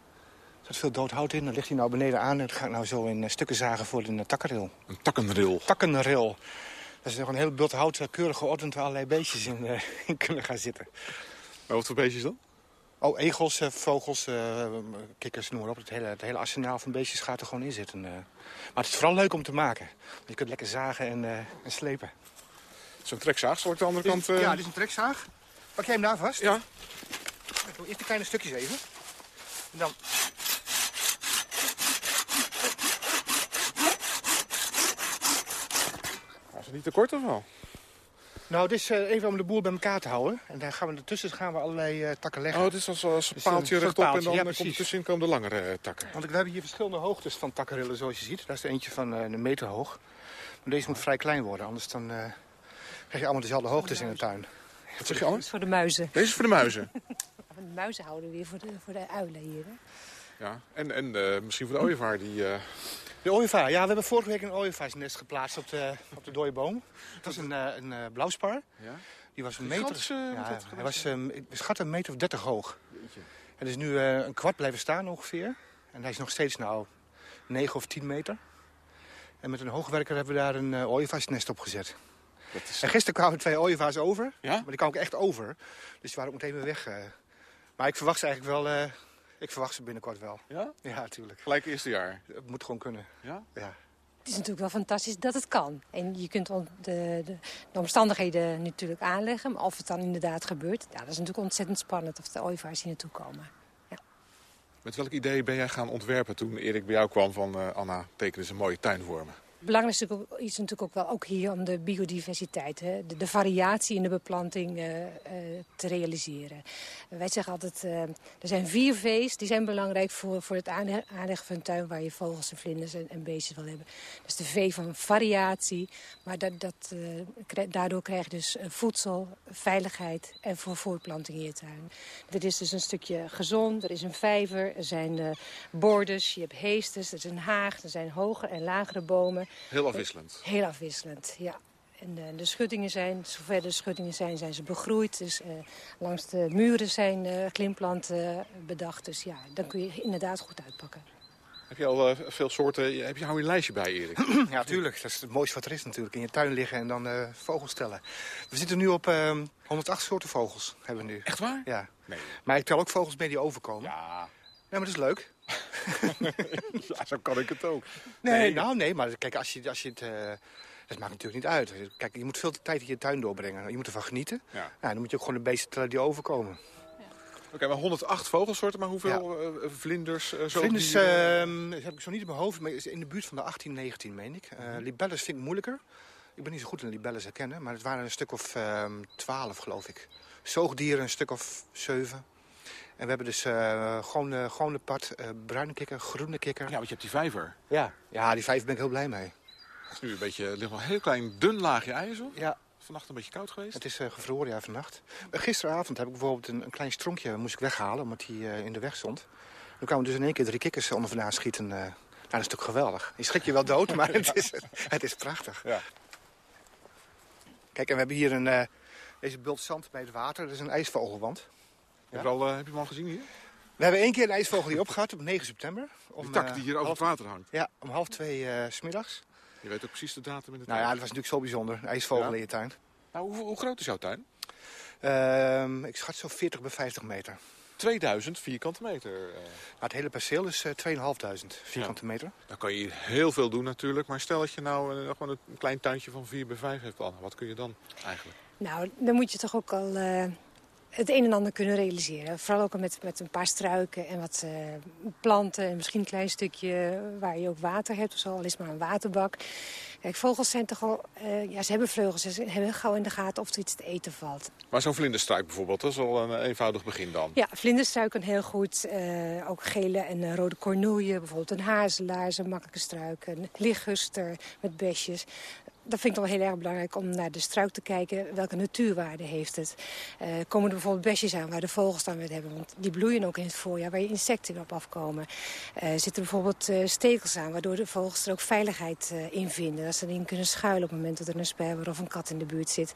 Speaker 16: zat veel dood hout in, dan ligt hij nou beneden aan... en dat ga ik nou zo in eh, stukken zagen voor een uh, takkenril.
Speaker 5: Een takkenril?
Speaker 16: Takkenril. Dat is nog een hele bult hout, keurig geordend... waar allerlei beestjes in, in kunnen gaan zitten.
Speaker 5: Maar wat voor beestjes dan?
Speaker 16: Oh, egels, vogels, kikkers, noem maar op. Het hele, het hele arsenaal van beestjes gaat er gewoon in zitten. Maar het is vooral leuk om te maken. Je kunt lekker zagen en, eh, en slepen.
Speaker 5: Zo'n trekzaag, zal ik de andere
Speaker 16: Dit
Speaker 5: kant...
Speaker 16: Ja, dit is een trekzaag. Pak jij hem daar vast?
Speaker 5: Ja.
Speaker 16: Ik doe eerst de kleine stukjes even. En dan...
Speaker 5: Is het niet te kort of wel?
Speaker 16: Nou, dit is eh, even om de boel bij elkaar te houden. En daar gaan we ertussen gaan we allerlei eh, takken leggen.
Speaker 5: Oh, het is als, als een
Speaker 16: Dus
Speaker 5: paaltje
Speaker 16: soort
Speaker 5: rechtop en dan
Speaker 16: ja,
Speaker 5: eh, komt er tussenin komen de langere eh, takken.
Speaker 16: Want we hebben hier verschillende hoogtes van takkenrillen, zoals je ziet. Daar is er eentje van eh, een meter hoog. Maar deze moet vrij klein worden, anders dan, eh, krijg je allemaal dezelfde hoogtes in de tuin.
Speaker 5: Wat zeg je al?
Speaker 17: voor de muizen.
Speaker 5: Deze is voor de muizen.
Speaker 17: De muizen houden weer voor de, voor de uilen hier. Hè?
Speaker 5: Ja, en, en eh, misschien voor de ooievaar die... eh,
Speaker 16: De ooievaar, ja, we hebben vorige week een ooievaarsnest geplaatst op de, op de dode boom. Dat was een, eh, een eh, blauwspar.
Speaker 5: Ja?
Speaker 16: Die was een meter,
Speaker 5: wat
Speaker 16: ja,
Speaker 5: dat
Speaker 16: hij was, ehm, ik schat een meter of dertig hoog. Het is nu eh, een kwart blijven staan ongeveer. En hij is nog steeds nou 9 of 10 meter. En met een hoogwerker hebben we daar een uh, ooievaarsnest op gezet. En gisteren kwamen twee ooievaars over.
Speaker 5: Ja?
Speaker 16: Maar die kwamen ook echt over. Dus die waren ook meteen weer weg. eh. Maar ik verwacht ze eigenlijk wel... eh, ik verwacht ze binnenkort wel.
Speaker 5: Ja?
Speaker 16: Ja, natuurlijk.
Speaker 5: Gelijk eerste jaar?
Speaker 16: Het moet gewoon kunnen.
Speaker 5: Ja?
Speaker 16: Ja.
Speaker 17: Het is natuurlijk wel fantastisch dat het kan. En je kunt de, de, de omstandigheden natuurlijk aanleggen. Maar of het dan inderdaad gebeurt, ja, dat is natuurlijk ontzettend spannend. Of de ooievaars hier naartoe komen.
Speaker 5: Met welk idee ben jij gaan ontwerpen toen Erik bij jou kwam van... eh, Anna, teken eens een mooie tuin voor me?
Speaker 17: Belangrijk is natuurlijk ook, is natuurlijk ook wel ook hier om de biodiversiteit, hè, de, variatie in de beplanting eh, eh, te realiseren. wij zeggen altijd, eh, er zijn vier V's die zijn belangrijk voor, voor het aanle- aanleggen van een tuin waar je vogels en vlinders en, en beestjes wil hebben. Dus de V van variatie, maar dat, dat, daardoor krijg je dus voedsel, veiligheid en voor voortplanting in je tuin. Er is dus een stukje gezond, er is een vijver, er zijn borders, je hebt heesters, er is een haag, er zijn hoge en lagere bomen.
Speaker 5: Heel afwisselend.
Speaker 17: Heel afwisselend, ja. En eh, de schuttingen zijn, zover de schuttingen zijn, zijn ze begroeid. Dus eh, langs de muren zijn eh, klimplanten bedacht. Dus ja, dan kun je inderdaad goed uitpakken.
Speaker 5: Heb je al veel soorten... Heb je, hou je een lijstje bij, Erik?
Speaker 16: Ja, tuurlijk. Dat is het mooiste wat er is natuurlijk. In je tuin liggen en dan eh, vogels tellen. We zitten nu op eh, 108 soorten vogels. Hebben we nu.
Speaker 5: Echt waar?
Speaker 16: Ja.
Speaker 5: Nee.
Speaker 16: Maar ik tel ook vogels mee die overkomen.
Speaker 5: Ja.
Speaker 16: Ja, maar dat is leuk.
Speaker 5: ja, zo kan ik het ook.
Speaker 16: Nee, nou nee, maar kijk, als je, als je het... eh, dat maakt natuurlijk niet uit. Kijk, je moet veel tijd in je tuin doorbrengen. Je moet ervan genieten.
Speaker 5: Ja.
Speaker 16: Dan moet je ook gewoon de beesten tellen die overkomen.
Speaker 5: Oké, maar 108 vogelsoorten, maar hoeveel eh, vlinders? eh, zo
Speaker 16: Vlinders
Speaker 5: die, eh,
Speaker 16: ehm, heb ik zo niet in mijn hoofd, maar is in de buurt van de 18, 19, meen ik. Eh, libelles vind ik moeilijker. Ik ben niet zo goed in libelles herkennen, maar het waren een stuk of ehm 12, geloof ik. Zoogdieren een stuk of 7. En we hebben dus eh gewone, gewone pad, eh, bruine kikker, groene kikker.
Speaker 5: Ja, want je hebt die vijver.
Speaker 16: Ja, ja die vijf ben ik heel blij mee.
Speaker 5: Het is nu een beetje, ligt wel een heel klein dun laagje ijs op.
Speaker 16: Ja.
Speaker 5: Vannacht een beetje koud geweest.
Speaker 16: Het is eh, gevroren, ja, vannacht. Gisteravond heb ik bijvoorbeeld een, een klein stronkje moest ik weghalen, omdat hij eh, in de weg stond. Dan kwamen dus in één keer drie kikkers onder vandaan schieten. nou, dat is natuurlijk geweldig. Je schrik je wel dood, maar het is, het is prachtig.
Speaker 5: Ja.
Speaker 16: Kijk, en we hebben hier een, deze bult zand bij het water. Dat is een ijsvogelwand.
Speaker 5: Heb, je al, eh, heb je hem al gezien hier?
Speaker 16: We hebben één keer een ijsvogel hier opgehad op 9 september. Om,
Speaker 5: Die tak
Speaker 16: eh,
Speaker 5: die hier over
Speaker 16: half-
Speaker 5: het water hangt.
Speaker 16: Ja, om half twee eh, s smiddags.
Speaker 5: Je weet ook precies de datum in de
Speaker 16: Nou ja, dat was natuurlijk zo bijzonder. Een ijsvogel
Speaker 5: Ja.
Speaker 16: in je tuin.
Speaker 5: Nou, hoe, hoe groot is jouw tuin?
Speaker 16: Ehm, ik schat zo 40 bij 50 meter.
Speaker 5: 2000 vierkante meter. eh.
Speaker 16: Nou, het hele perceel is eh 2500 vierkante meter.
Speaker 5: Dan kan je hier heel veel doen natuurlijk. Maar stel dat je nou eh, gewoon een klein tuintje van 4 bij 5 hebt, Anne. Wat kun je dan eigenlijk?
Speaker 17: Nou, dan moet je toch ook al eh, het een en ander kunnen realiseren. Vooral ook met, met een paar struiken en wat eh, planten. En misschien een klein stukje waar je ook water hebt of zo. Al is maar een waterbak. Kijk, vogels zijn toch al... eh, ja, ze hebben vleugels. Ze hebben gauw in de gaten of er iets te eten valt.
Speaker 5: Maar zo'n vlinderstruik bijvoorbeeld, dat is al een eenvoudig begin dan.
Speaker 17: Ja, vlinderstruik kan heel goed. eh, ook gele en rode cornoeien. Bijvoorbeeld een hazelaar is een makkelijke struik. Een met besjes. Dat vind ik wel heel erg belangrijk om naar de struik te kijken. Welke natuurwaarde heeft het? Uh, komen er bijvoorbeeld besjes aan waar de vogels dan weer hebben? Want die bloeien ook in het voorjaar waar je insecten op afkomen. Uh, zitten er bijvoorbeeld uh, stekels aan waardoor de vogels er ook veiligheid in vinden. Dat ze erin kunnen schuilen op het moment dat er een sperwer of een kat in de buurt zit.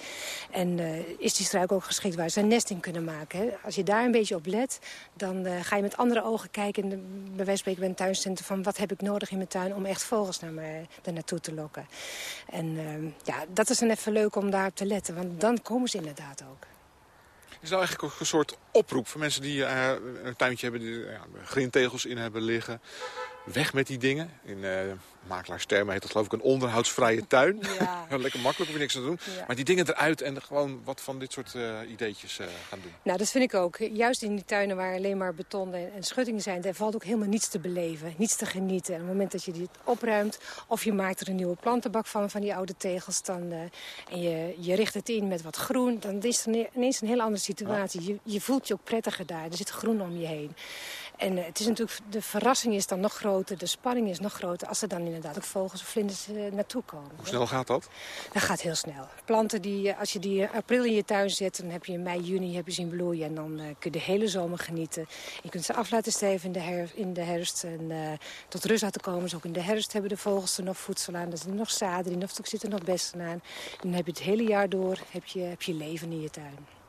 Speaker 17: En is die struik ook geschikt waar ze een nest in kunnen maken? Hè? Als je daar een beetje op let, dan ga je met andere ogen kijken... bij wijze van spreken bij een tuincentrum van wat heb ik nodig in mijn tuin... om echt vogels naar me, naartoe te lokken. En uh, ja, dat is dan even leuk om daarop te letten, want dan komen ze inderdaad ook.
Speaker 5: Is nou eigenlijk ook een soort oproep voor mensen die uh, een tuintje hebben... die uh, grintegels in hebben liggen. Weg met die dingen. In uh, makelaarstermen heet dat geloof ik een onderhoudsvrije tuin. Ja. Lekker makkelijk om niks te doen. Ja. Maar die dingen eruit en gewoon wat van dit soort uh, ideetjes uh, gaan doen.
Speaker 17: Nou, dat vind ik ook. Juist in die tuinen waar alleen maar beton en, en schuttingen zijn... daar valt ook helemaal niets te beleven, niets te genieten. En op het moment dat je dit opruimt of je maakt er een nieuwe plantenbak van... van die oude tegels, dan, en je, je richt het in met wat groen... dan is er ineens een heel andere situatie. Je, je voelt je ook prettiger daar. Er zit groen om je heen. En uh, het is natuurlijk, de verrassing is dan nog groter, de spanning is nog groter... als er dan inderdaad ook vogels of vlinders uh, naartoe komen.
Speaker 5: Hoe snel gaat dat?
Speaker 17: Dat gaat heel snel. Planten, die, als je die in april in je tuin zet... dan heb je in mei, juni heb je zien bloeien. En dan uh, kun je de hele zomer genieten. Je kunt ze af laten steven in de, her, in de herfst. En tot rust laten komen. Dus ook in de herfst hebben de vogels er nog voedsel aan. Er zitten nog zaden in, of er zitten nog bessen aan. En dan heb je het hele jaar door heb je, heb je leven in je tuin.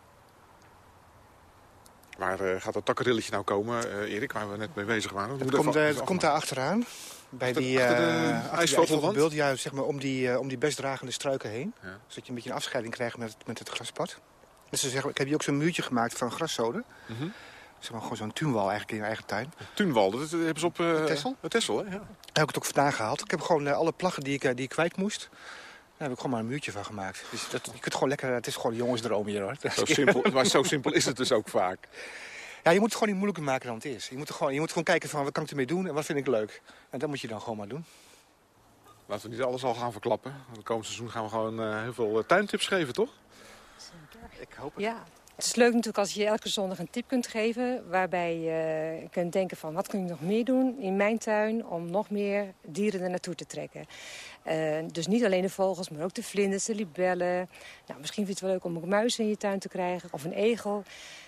Speaker 5: Waar uh, gaat dat takkerilletje nou komen, uh, Erik, waar we net mee bezig waren?
Speaker 16: Het komt, uh, het komt daar achteraan. Bij die,
Speaker 5: achter de ijsvogelwand?
Speaker 16: Ja, zeg maar om die, om die bestdragende struiken heen. Ja. Zodat je een beetje een afscheiding krijgt met, met het graspad. Dus ze zeggen, ik heb hier ook zo'n muurtje gemaakt van graszoden. Mm -hmm. Zeg maar gewoon zo'n tuinwal eigenlijk in je eigen tuin.
Speaker 5: Tuinwal, dat hebben ze op... Uh,
Speaker 16: Tessel?
Speaker 5: Tessel, hè? Ja.
Speaker 16: Daar heb ik het ook vandaan gehaald. Ik heb gewoon alle plaggen die ik, die ik kwijt moest... Daar heb ik gewoon maar een muurtje van gemaakt. Dus dat, je kunt gewoon lekker, het is gewoon jongensdroom hier hoor.
Speaker 5: Zo simpel, maar zo simpel is het dus ook vaak.
Speaker 16: Ja, je moet het gewoon niet moeilijker maken dan het is. Je moet, er gewoon, je moet gewoon kijken van wat kan ik ermee doen en wat vind ik leuk. En dat moet je dan gewoon maar doen.
Speaker 5: Laten we niet alles al gaan verklappen. Het komend seizoen gaan we gewoon uh, heel veel tuintips geven, toch?
Speaker 17: Zeker. Ik hoop het. Ja. Het is leuk natuurlijk als je elke zondag een tip kunt geven... waarbij je kunt denken van wat kun ik nog meer doen in mijn tuin... om nog meer dieren er naartoe te trekken. Uh, dus niet alleen de vogels, maar ook de vlinders, de libellen. Nou, misschien vind je het wel leuk om ook muizen in je tuin te krijgen of een egel.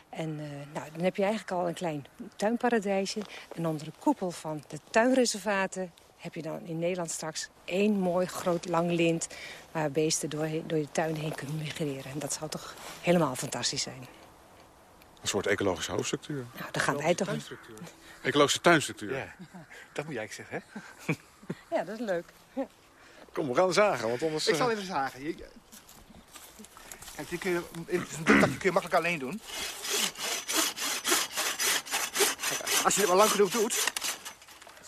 Speaker 17: En uh, nou, dan heb je eigenlijk al een klein tuinparadijsje. En onder de koepel van de tuinreservaten heb je dan in Nederland straks één mooi groot lang lint... waar beesten door, door je tuin heen kunnen migreren. En dat zou toch helemaal fantastisch zijn.
Speaker 5: Een soort ecologische hoofdstructuur.
Speaker 17: Nou, daar gaan wij toch...
Speaker 5: Tuinstructuur. Ecologische tuinstructuur.
Speaker 16: Ja, dat moet jij zeggen, hè?
Speaker 17: ja, dat is leuk.
Speaker 5: Kom, we gaan zagen, want anders...
Speaker 16: Ik zal even zagen. Kijk, die kun je, dat kun je makkelijk alleen doen. Als je het maar lang genoeg doet...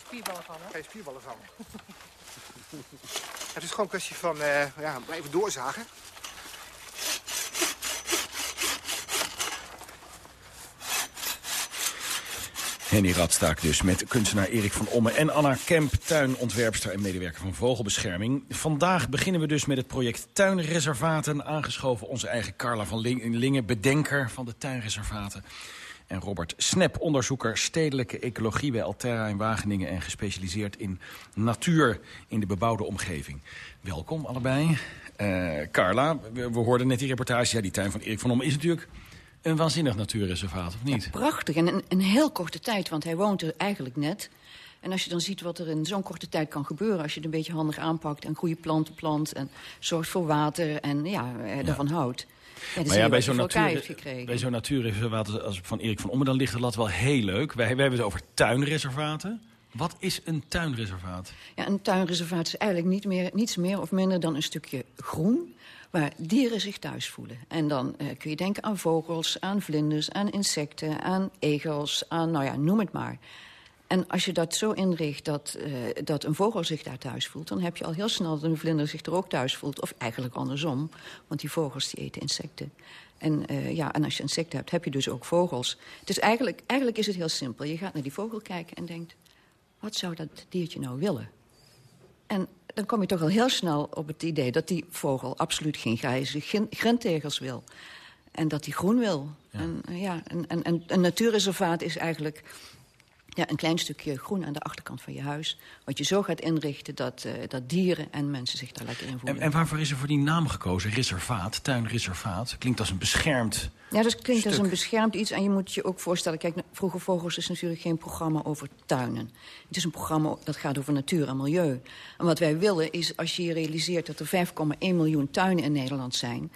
Speaker 17: Spierballen van, hè?
Speaker 16: Je spierballen van. het is gewoon een kwestie van uh, ja, blijven doorzagen.
Speaker 2: Henny Radstaak dus met kunstenaar Erik van Omme en Anna Kemp, tuinontwerpster en medewerker van Vogelbescherming. Vandaag beginnen we dus met het project Tuinreservaten. Aangeschoven onze eigen Carla van Lingen, bedenker van de tuinreservaten. En Robert Snep, onderzoeker stedelijke ecologie bij Alterra in Wageningen... en gespecialiseerd in natuur in de bebouwde omgeving. Welkom allebei. Uh, Carla, we, we hoorden net die reportage. Ja, die tuin van Erik van Omme is natuurlijk een waanzinnig natuurreservaat, of niet?
Speaker 18: Ja, prachtig. En een, een heel korte tijd, want hij woont er eigenlijk net. En als je dan ziet wat er in zo'n korte tijd kan gebeuren... als je het een beetje handig aanpakt en goede planten plant... en zorgt voor water en ja, daarvan ja. houdt. Ja,
Speaker 2: maar ja, bij zo'n natuur, natuurreservaat als van Erik van Omme... dan ligt het lat wel heel leuk. Wij, wij hebben het over tuinreservaten. Wat is een tuinreservaat?
Speaker 18: Ja, een tuinreservaat is eigenlijk niet meer, niets meer of minder dan een stukje groen waar dieren zich thuis voelen. En dan uh, kun je denken aan vogels, aan vlinders, aan insecten, aan egels, aan, nou ja, noem het maar. En als je dat zo inricht dat, uh, dat een vogel zich daar thuis voelt... dan heb je al heel snel dat een vlinder zich er ook thuis voelt. Of eigenlijk andersom, want die vogels die eten insecten. En, uh, ja, en als je insecten hebt, heb je dus ook vogels. Dus eigenlijk, eigenlijk is het heel simpel. Je gaat naar die vogel kijken en denkt... wat zou dat diertje nou willen? En dan kom je toch al heel snel op het idee dat die vogel absoluut geen grijze grintegels wil. En dat hij groen wil. Ja. En, ja, en een natuurreservaat is eigenlijk Ja, een klein stukje groen aan de achterkant van je huis. Wat je zo gaat inrichten dat, uh, dat dieren en mensen zich daar lekker in voelen.
Speaker 2: En, en, waarvoor is er voor die naam gekozen? Reservaat, tuinreservaat. Klinkt als een beschermd
Speaker 18: Ja, dat klinkt
Speaker 2: stuk.
Speaker 18: als een beschermd iets. En je moet je ook voorstellen... Kijk, Vroege Vogels is natuurlijk geen programma over tuinen. Het is een programma dat gaat over natuur en milieu. En wat wij willen is, als je je realiseert... dat er 5,1 miljoen tuinen in Nederland zijn...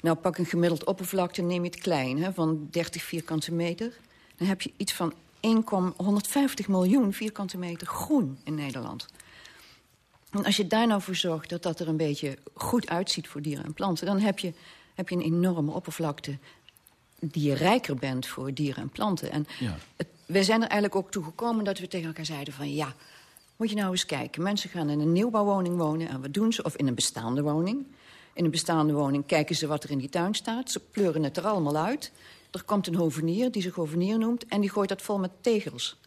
Speaker 18: Nou, pak een gemiddeld oppervlakte, neem je het klein, hè, van 30 vierkante meter. Dan heb je iets van 1,150 miljoen vierkante meter groen in Nederland. En als je daar nou voor zorgt dat dat er een beetje goed uitziet voor dieren en planten... dan heb je, heb je een enorme oppervlakte die je rijker bent voor dieren en planten. En
Speaker 2: Ja.
Speaker 18: het, wij zijn er eigenlijk ook toe gekomen dat we tegen elkaar zeiden van... ja, moet je nou eens kijken, mensen gaan in een nieuwbouwwoning wonen... en wat doen ze? Of in een bestaande woning. In een bestaande woning kijken ze wat er in die tuin staat. Ze pleuren het er allemaal uit. Er komt een hovenier die zich hovenier noemt... en die gooit dat vol met tegels.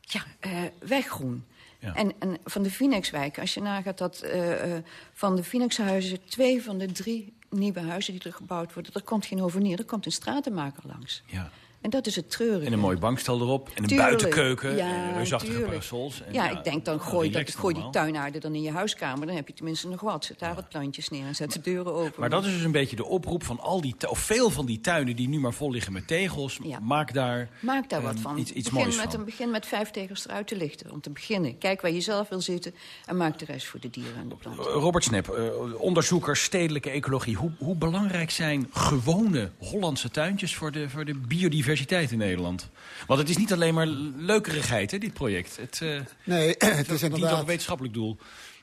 Speaker 18: Ja, eh, weggroen. En, en van de Phoenixwijk, als je nagaat dat eh, eh, van de Phoenixhuizen... twee van de drie nieuwe huizen die er gebouwd worden... er komt geen hovenier, er komt een stratenmaker langs.
Speaker 2: Ja.
Speaker 18: En dat is het treurige.
Speaker 2: En een mooi bankstel erop. En een
Speaker 18: Tuurlijk.
Speaker 2: buitenkeuken.
Speaker 18: Ja,
Speaker 2: en reusachtige
Speaker 18: tuurlijk.
Speaker 2: parasols. En
Speaker 18: ja, ik denk dan gooi, dat, gooi die
Speaker 2: allemaal.
Speaker 18: tuinaarden dan in je huiskamer. Dan heb je tenminste nog wat. Zet daar wat plantjes neer en zet de deuren open.
Speaker 2: Maar dat is dus een beetje de oproep van al die, of veel van die tuinen die nu maar vol liggen met tegels. Maak daar,
Speaker 18: Maak daar wat
Speaker 2: ehm,
Speaker 18: van.
Speaker 2: iets, iets
Speaker 18: begin,
Speaker 2: moois
Speaker 18: met
Speaker 2: van.
Speaker 18: een, begin met vijf tegels eruit te lichten. Om te beginnen. Kijk waar je zelf wil zitten. En maak de rest voor de dieren en de planten.
Speaker 2: Robert Snap, eh, onderzoeker stedelijke ecologie. Hoe, hoe belangrijk zijn gewone Hollandse tuintjes voor de, voor de biodiversiteit in Nederland? Want het is niet alleen maar leukerigheid, hè, dit project. Het, eh,
Speaker 19: Nee, het is inderdaad...
Speaker 2: een wetenschappelijk doel.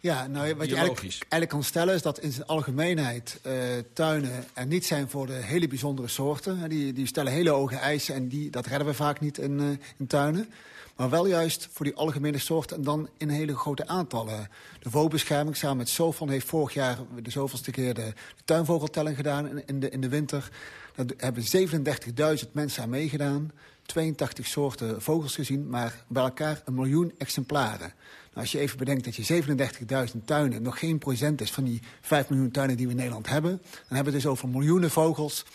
Speaker 19: Ja, nou, wat je eigenlijk, eigenlijk kan stellen is dat in zijn algemeenheid eh, tuinen er niet zijn voor de hele bijzondere soorten. Die, die stellen hele hoge eisen en die, dat redden we vaak niet in, eh, in tuinen. Maar wel juist voor die algemene soorten en dan in hele grote aantallen. De vogelbescherming samen met Sofon heeft vorig jaar de zoveelste keer de, de tuinvogeltelling gedaan in, in, de, in de winter. Daar hebben 37.000 mensen aan meegedaan. 82 soorten vogels gezien, maar bij elkaar een miljoen exemplaren. Nou, als je even bedenkt dat je 37.000 tuinen nog geen procent is van die 5 miljoen tuinen die we in Nederland hebben, dan hebben we het dus over miljoenen vogels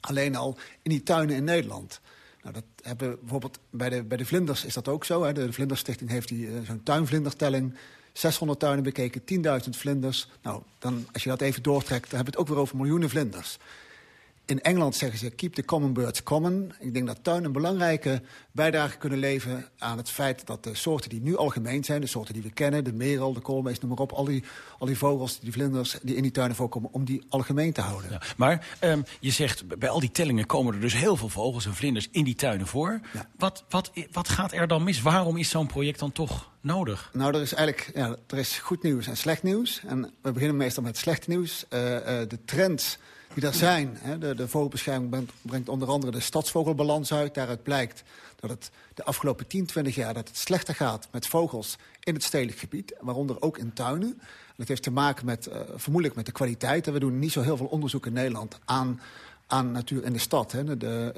Speaker 19: alleen al in die tuinen in Nederland. Nou, dat hebben we bijvoorbeeld bij de, bij de vlinders is dat ook zo. Hè. De, de Vlinderstichting heeft die, eh, zo'n tuinvlindertelling. 600 tuinen bekeken, 10.000 vlinders. Nou, dan, als je dat even doortrekt, dan hebben we het ook weer over miljoenen vlinders. In Engeland zeggen ze keep the common birds common. Ik denk dat tuinen een belangrijke bijdrage kunnen leveren aan het feit dat de soorten die nu algemeen zijn, de soorten die we kennen, de merel, de koolmees, noem maar op, al die, al die vogels, die vlinders die in die tuinen voorkomen, om die algemeen te houden.
Speaker 2: Maar ehm, je zegt, bij al die tellingen komen er dus heel veel vogels en vlinders in die tuinen voor. Wat, wat, wat gaat er dan mis? Waarom is zo'n project dan toch nodig?
Speaker 19: Nou, er is eigenlijk ja, er is goed nieuws en slecht nieuws. En we beginnen meestal met slecht nieuws. Eh, eh, de trends die er zijn. De, de vogelbescherming brengt, onder andere de stadsvogelbalans uit. Daaruit blijkt dat het de afgelopen 10, 20 jaar dat het slechter gaat met vogels in het stedelijk gebied. Waaronder ook in tuinen. En dat heeft te maken met, eh, vermoedelijk met de kwaliteit. En we doen niet zo heel veel onderzoek in Nederland aan, aan natuur in de stad. Hè.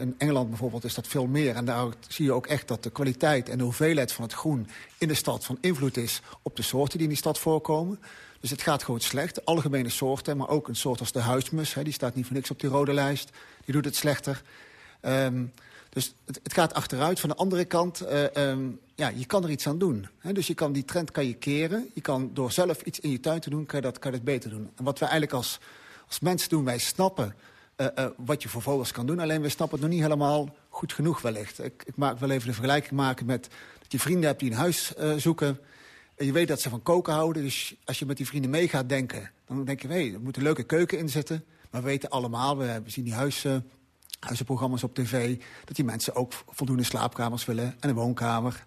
Speaker 19: In Engeland bijvoorbeeld is dat veel meer. En daar zie je ook echt dat de kwaliteit en de hoeveelheid van het groen in de stad van invloed is op de soorten die in die stad voorkomen. Dus het gaat gewoon slecht. Algemene soorten, maar ook een soort als de huismus. Hè, die staat niet voor niks op die rode lijst. Die doet het slechter. Ehm, dus het, het gaat achteruit. Van de andere kant, eh, ehm, ja, je kan er iets aan doen. Hè? Dus je kan, die trend kan je keren. Je kan door zelf iets in je tuin te doen, kan je dat, kan je beter doen. En wat we eigenlijk als, als mensen doen, wij snappen eh, eh, wat je voor vogels kan doen. Alleen we snappen het nog niet helemaal goed genoeg wellicht. Ik, ik maak wel even de vergelijking maken met dat je vrienden hebt die een huis zoeken. En je weet dat ze van koken houden. Dus als je met die vrienden mee gaat denken, dan denk je... hé, er moet een leuke keuken in zitten. Maar we weten allemaal, we zien die huis, eh, huizenprogramma's op tv... dat die mensen ook voldoende slaapkamers willen en een woonkamer...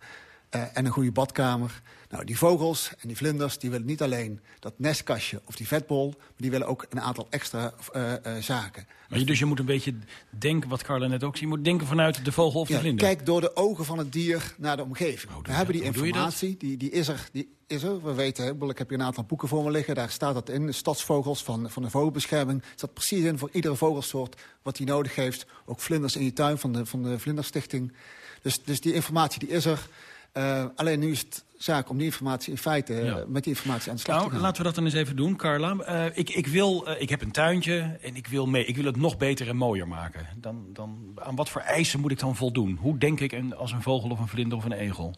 Speaker 19: eh, en een goede badkamer. Nou, die vogels en die vlinders, die willen niet alleen dat nestkastje of die vetbol... maar die willen ook een aantal extra eh, eh, zaken.
Speaker 2: Maar je, dus je moet een beetje denken, wat Carla net ook zei... je moet denken vanuit de vogel of de
Speaker 19: Ja,
Speaker 2: vlinder.
Speaker 19: kijk door de ogen van het dier naar de omgeving. we hebben die informatie, die, die, is er, die is er. We weten, ik heb hier een aantal boeken voor me liggen. Daar staat dat in, de stadsvogels van, van de vogelbescherming. Er staat precies in voor iedere vogelsoort wat die nodig heeft. Ook vlinders in je tuin van de, van de Vlinderstichting. Dus, dus die informatie die is er. Eh, alleen nu is het zaak om die informatie in feite, eh,
Speaker 2: Ja.
Speaker 19: met die informatie aan de slag te
Speaker 2: Nou,
Speaker 19: gaan.
Speaker 2: laten we dat dan eens even doen, Carla. Eh, ik, ik, wil, ik heb een tuintje en ik wil, mee, ik wil het nog beter en mooier maken. Dan, dan, aan wat voor eisen moet ik dan voldoen? Hoe denk ik een, als een vogel of een vlinder of een egel?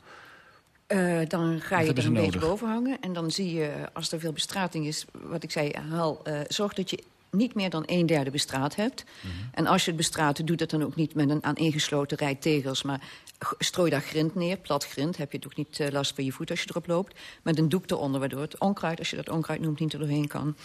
Speaker 18: Eh, dan ga je er een beetje boven hangen. En dan zie je, als er veel bestrating is, wat ik zei, haal, eh, zorg dat je niet meer dan een derde bestraat hebt.
Speaker 2: Mhm.
Speaker 18: En als je het bestraat, doe dat dan ook niet met een aaneengesloten rij tegels... maar strooi daar grind neer, plat grind. Heb je toch niet eh, last van je voet als je erop loopt. Met een doek eronder, waardoor het onkruid, als je dat onkruid noemt, niet er doorheen kan.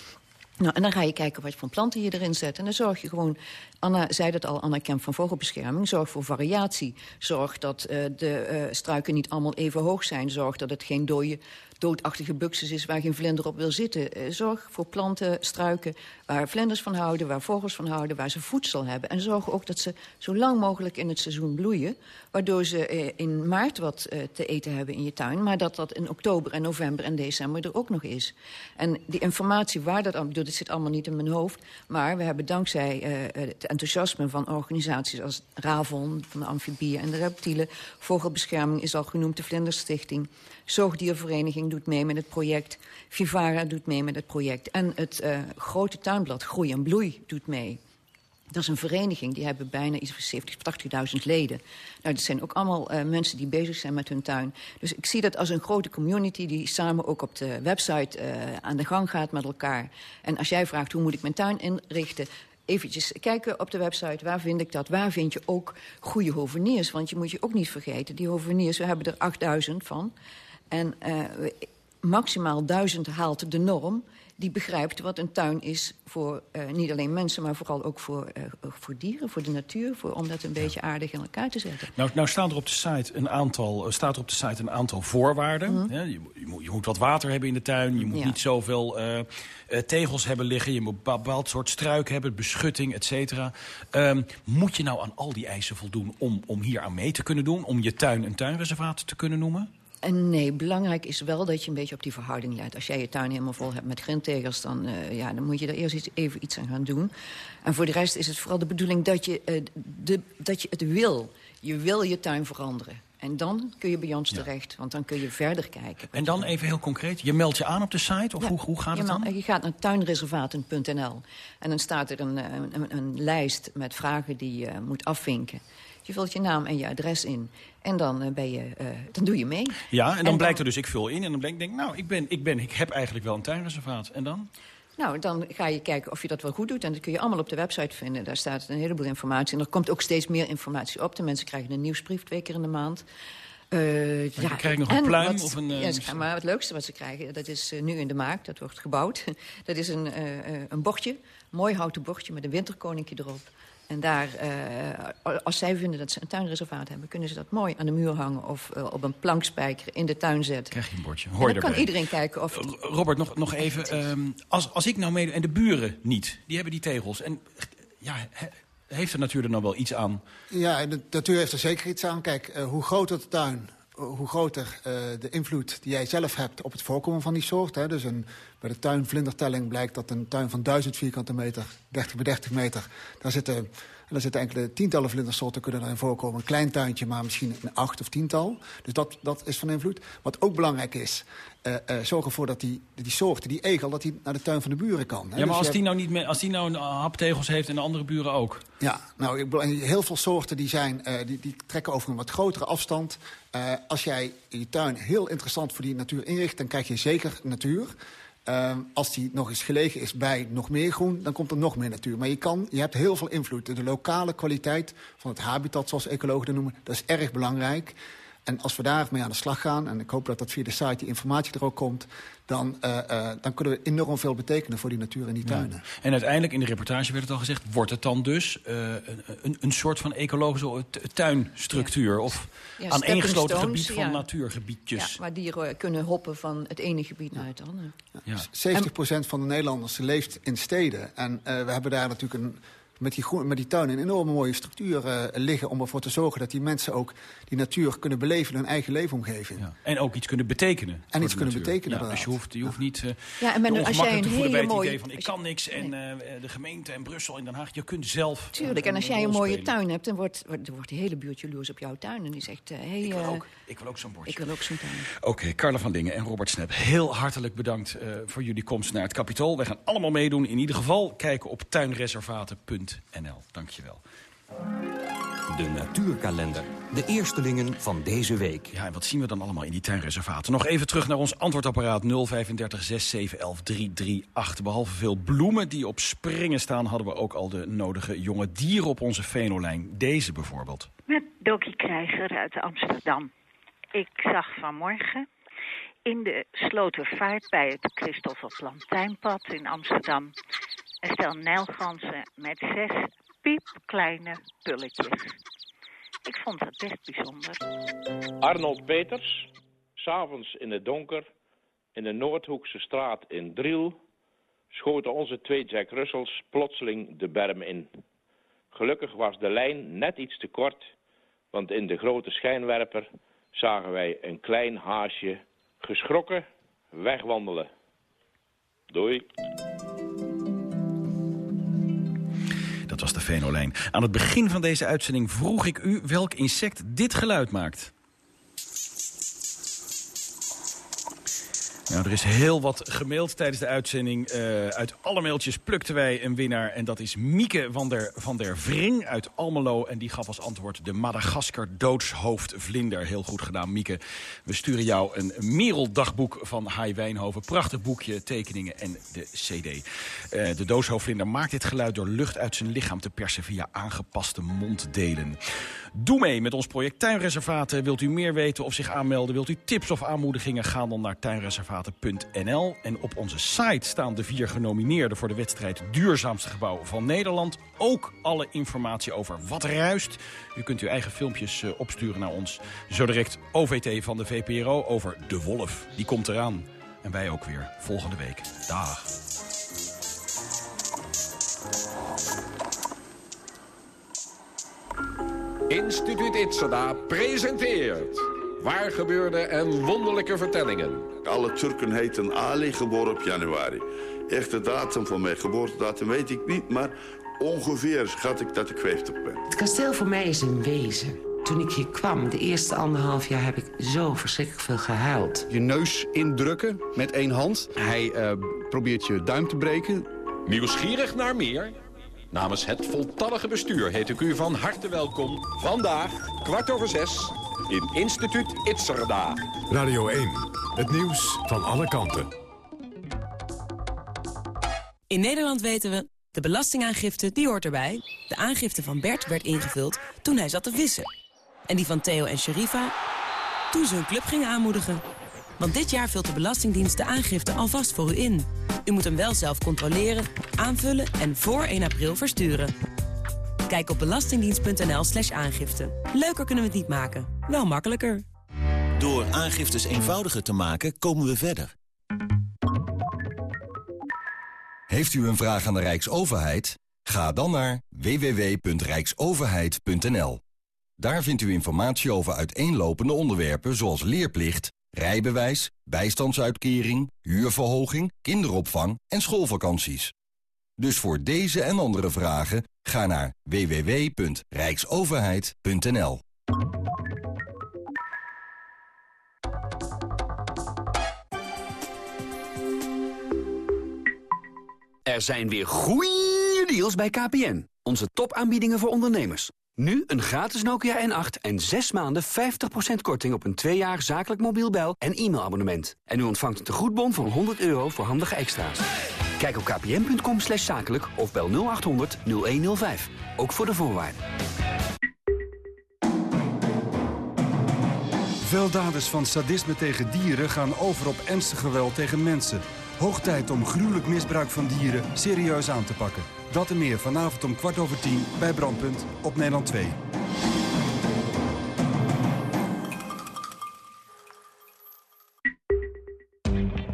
Speaker 18: Nou, en dan ga je kijken wat voor planten je erin zet. En dan zorg je gewoon, Anna zei dat al, Anna Kemp van Vogelbescherming... zorg voor variatie. Zorg dat eh, de eh, struiken niet allemaal even hoog zijn. Zorg dat het geen dode, doodachtige buxus is waar geen vlinder op wil zitten. Eh, zorg voor planten, struiken waar vlinders van houden... waar vogels van houden, waar ze voedsel hebben. En zorg ook dat ze zo lang mogelijk in het seizoen bloeien... waardoor ze in maart wat te eten hebben in je tuin... maar dat dat in oktober en november en december er ook nog is. En die informatie waar dat aan... dit zit allemaal niet in mijn hoofd... maar we hebben dankzij eh, het enthousiasme van organisaties als RAVON... van de amfibieën en de reptielen... Vogelbescherming is al genoemd, de Vlinderstichting... Zoogdiervereniging doet mee met het project... Vivara doet mee met het project... en het eh, grote tuinblad Groei en Bloei doet mee... Dat is een vereniging, die hebben bijna iets van 70, 80.000 leden. Nou, dat zijn ook allemaal eh, mensen die bezig zijn met hun tuin. Dus ik zie dat als een grote community die samen ook op de website eh, aan de gang gaat met elkaar. En als jij vraagt hoe moet ik mijn tuin inrichten... Eventjes kijken op de website, waar vind ik dat? Waar vind je ook goede hoveniers? Want je moet je ook niet vergeten, die hoveniers, we hebben er 8000 van. En eh, maximaal 1000 haalt de norm die begrijpt wat een tuin is voor eh, niet alleen mensen... maar vooral ook voor, eh, voor dieren, voor de natuur... Voor, om dat een beetje aardig in elkaar te zetten.
Speaker 2: Nou, nou staan er op de site een aantal, eh, staat er op de site een aantal voorwaarden.
Speaker 18: Mhm.
Speaker 2: Je, moet- je, moet, je moet wat water hebben in de tuin. Je moet
Speaker 18: Ja.
Speaker 2: niet zoveel tegels hebben liggen. Je moet een bepaald soort struik hebben, beschutting, et cetera. Ehm, moet je nou aan al die eisen voldoen om, om hier aan mee te kunnen doen? Om je tuin een tuinreservaat te kunnen noemen?
Speaker 18: En nee, belangrijk is wel dat je een beetje op die verhouding let. Als jij je tuin helemaal vol hebt met grindtegels... dan, eh, ja, dan moet je er eerst iets, even iets aan gaan doen. En voor de rest is het vooral de bedoeling dat je, eh, de, dat je het wil. Je wil je tuin veranderen. En dan kun je bij ons terecht, want dan kun je verder kijken.
Speaker 2: En dan even heel concreet, je meldt je aan op de site? Of
Speaker 18: Ja,
Speaker 2: hoe, hoe gaat het dan?
Speaker 18: Je gaat naar tuinreservaten.nl. En dan staat er een, eh, een, een, een lijst met vragen die je moet afvinken. Je vult je naam en je adres in. En dan, eh, ben je, eh, dan doe je mee.
Speaker 2: Ja, en dan blijkt er dus, ik vul in en dan denk ik, nou, ik, ben, ik, ben, ik heb eigenlijk wel een tuinreservaat. En dan?
Speaker 18: Nou, dan ga je kijken of je dat wel goed doet. En dat kun je allemaal op de website vinden. Daar staat een heleboel informatie. En er komt ook steeds meer informatie op. De mensen krijgen een nieuwsbrief twee keer in de maand. Eh,
Speaker 2: je krijgt nog een
Speaker 18: en
Speaker 2: pluim
Speaker 18: wat-
Speaker 2: of een,
Speaker 18: ja, maar het leukste wat ze krijgen, dat is nu in de maak. Dat wordt gebouwd. Dat is een, een bordje, een mooi houten bordje met een winterkoninkje erop. En daar, eh, als zij vinden dat ze een tuinreservaat hebben... kunnen ze dat mooi aan de muur hangen of eh, op een plankspijker in de tuin zetten.
Speaker 2: Krijg je een bordje. Hoor
Speaker 18: dan kan iedereen kijken of...
Speaker 2: R- Robert, nog, nog even. ehm, als, als ik nou mee... En de buren niet. Die hebben die tegels. En ja, he- heeft de natuur er nou wel iets aan?
Speaker 19: Ja, en de natuur heeft er zeker iets aan. Kijk, eh, hoe groter de tuin, eh, hoe groter eh, de invloed die jij zelf hebt op het voorkomen van die soort. Hè. Dus een, bij de tuinvlindertelling blijkt dat een tuin van 1000 vierkante meter, 30 bij 30 meter, daar zitten, daar zitten enkele tientallen vlindersoorten kunnen daarin voorkomen. Een klein tuintje, maar misschien een acht of tiental. Dus dat, dat is van invloed. Wat ook belangrijk is, eh, eh, zorg ervoor dat die, die soorten, die egel, dat die naar de tuin van de buren kan. hè.
Speaker 2: Ja, maar
Speaker 19: Dus
Speaker 2: als die, nou niet mee, als die nou een haptegels heeft en de andere buren ook?
Speaker 19: ja, nou, ik heel veel soorten die zijn, eh, die, die trekken over een wat grotere afstand. Eh, als jij je tuin heel interessant voor die natuur inricht... dan krijg je zeker natuur. Eh, als die nog eens gelegen is bij nog meer groen, dan komt er nog meer natuur. Maar je, kan, je hebt heel veel invloed. De lokale kwaliteit van het habitat, zoals ecologen dat noemen... dat is erg belangrijk. En als we daarmee aan de slag gaan... en ik hoop dat dat via de site die informatie er ook komt... dan, eh, eh, dan kunnen we enorm veel betekenen voor die natuur en die tuinen.
Speaker 2: En uiteindelijk, in de reportage werd het al gezegd... wordt het dan dus eh, een, een, een soort van ecologische tuinstructuur... of
Speaker 18: Ja,
Speaker 2: aan één gesloten
Speaker 18: stepping
Speaker 2: gebied van
Speaker 18: ja.
Speaker 2: natuurgebiedjes?
Speaker 18: Ja, waar dieren kunnen hoppen van het ene gebied naar het andere.
Speaker 2: Ja.
Speaker 19: 70% van de Nederlanders leeft in steden. En eh, we hebben daar natuurlijk een met die, groen, met die tuin een enorme mooie structuur uh, liggen... om ervoor te zorgen dat die mensen ook die natuur kunnen beleven... in hun eigen leefomgeving. Ja.
Speaker 2: En ook iets kunnen betekenen.
Speaker 19: En iets kunnen natuur. betekenen,
Speaker 2: ja, Dus je hoeft, je hoeft niet uh,
Speaker 18: ja, en als jij een
Speaker 2: te voelen bij het
Speaker 18: mooie,
Speaker 2: idee van... ik kan niks en uh, de gemeente en Brussel en Den Haag... je kunt zelf
Speaker 18: Tuurlijk, en als jij een mooie tuin hebt... dan wordt, wordt, wordt de hele buurt jaloers op jouw tuin. En die zegt, hey,
Speaker 2: ik wil ook, ik wil ook zo'n bordje.
Speaker 18: Ik wil ook zo'n tuin.
Speaker 2: Oké, okay, Carla van Dingen en Robert Snap, heel hartelijk bedankt voor jullie komst naar het Capitool. Wij gaan allemaal meedoen. In ieder geval kijken op tuinreservaten.nl. Dankjewel.
Speaker 12: De natuurkalender. De eerstelingen van deze week.
Speaker 2: Ja, en wat zien we dan allemaal in die tuinreservaten? Nog even terug naar ons antwoordapparaat 035 6711 338. Behalve veel bloemen die op springen staan... hadden we ook al de nodige jonge dieren op onze venolijn. Deze bijvoorbeeld.
Speaker 20: Met Dokie Krijger uit Amsterdam. Ik zag vanmorgen in de Slotervaart bij het Christoffel Plantijnpad in Amsterdam... een stel nijlganzen met zes piepkleine pulletjes. Ik vond het best bijzonder.
Speaker 21: Arnold Peters, s'avonds in het donker, in de Noordhoekse straat in Driel... schoten onze twee Jack Russells plotseling de berm in. Gelukkig was de lijn net iets te kort... want in de grote schijnwerper zagen wij een klein haasje geschrokken wegwandelen. Doei.
Speaker 2: Dat was de venolijn. Aan het begin van deze uitzending vroeg ik u welk insect dit geluid maakt. Nou, er is heel wat gemaild tijdens de uitzending. Uh, uit alle mailtjes plukten wij een winnaar. En dat is Mieke van der, van der Vring uit Almelo. En die gaf als antwoord de Madagaskar doodshoofdvlinder. Heel goed gedaan, Mieke. We sturen jou een Mereldagboek van Hai Wijnhoven. Prachtig boekje, tekeningen en de cd. Uh, de doodshoofdvlinder maakt dit geluid door lucht uit zijn lichaam te persen... via aangepaste monddelen. Doe mee met ons project Tuinreservaten. Wilt u meer weten of zich aanmelden? Wilt u tips of aanmoedigingen? Ga dan naar tuinreservaten.nl. En op onze site staan de vier genomineerden voor de wedstrijd Duurzaamste Gebouw van Nederland. Ook alle informatie over wat ruist. U kunt uw eigen filmpjes uh, opsturen naar ons. Zo direct OVT van de VPRO over De Wolf. Die komt eraan. En wij ook weer volgende week. Dag.
Speaker 22: Instituut Itzada presenteert Waar gebeurde en wonderlijke vertellingen.
Speaker 23: Alle Turken heten Ali, geboren op januari. Echte datum van mijn geboortedatum weet ik niet, maar ongeveer schat ik dat ik 50 ben.
Speaker 24: Het kasteel voor mij is een wezen. Toen ik hier kwam, de eerste anderhalf jaar, heb ik zo verschrikkelijk veel gehuild.
Speaker 25: Je neus indrukken met één hand. Hij uh, probeert je duim te breken.
Speaker 22: Nieuwsgierig naar meer? Namens het voltallige bestuur heet ik u van harte welkom. Vandaag, kwart over zes, in Instituut Itzerda.
Speaker 26: Radio 1, het nieuws van alle kanten.
Speaker 27: In Nederland weten we, de belastingaangifte die hoort erbij. De aangifte van Bert werd ingevuld toen hij zat te vissen. En die van Theo en Sherifa toen ze hun club gingen aanmoedigen. Want dit jaar vult de Belastingdienst de aangifte alvast voor u in. U moet hem wel zelf controleren, aanvullen en voor 1 april versturen. Kijk op belastingdienst.nl slash aangifte. Leuker kunnen we het niet maken, wel makkelijker.
Speaker 28: Door aangiftes eenvoudiger te maken, komen we verder. Heeft u een vraag aan de Rijksoverheid? Ga dan naar www.rijksoverheid.nl. Daar vindt u informatie over uiteenlopende onderwerpen zoals leerplicht rijbewijs, bijstandsuitkering, huurverhoging, kinderopvang en schoolvakanties. Dus voor deze en andere vragen ga naar www.rijksoverheid.nl.
Speaker 29: Er zijn weer goeie deals bij KPN. Onze topaanbiedingen voor ondernemers. Nu een gratis Nokia N8 en 6 maanden 50% korting op een 2 jaar zakelijk mobiel bel- en e-mailabonnement. En u ontvangt een tegoedbon van 100 euro voor handige extra's. Kijk op kpn.com slash zakelijk of bel 0800 0105. Ook voor de voorwaarden.
Speaker 30: Veel daders van sadisme tegen dieren gaan over op ernstig geweld tegen mensen. Hoog tijd om gruwelijk misbruik van dieren serieus aan te pakken. Dat en meer vanavond om kwart over tien bij Brandpunt op Nederland 2.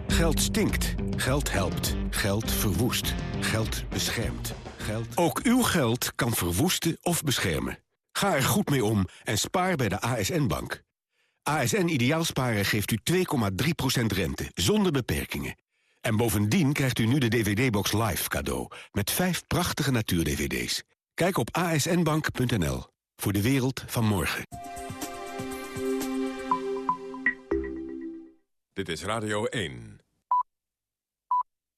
Speaker 31: Geld stinkt. Geld helpt. Geld verwoest. Geld beschermt.
Speaker 32: Geld. Ook uw geld kan verwoesten of beschermen. Ga er goed mee om en spaar bij de ASN-bank. ASN Ideaalsparen geeft u 2,3% rente, zonder beperkingen. En bovendien krijgt u nu de DVD-box Live cadeau... met vijf prachtige natuur-DVD's. Kijk op asnbank.nl voor de wereld van morgen.
Speaker 26: Dit is Radio 1.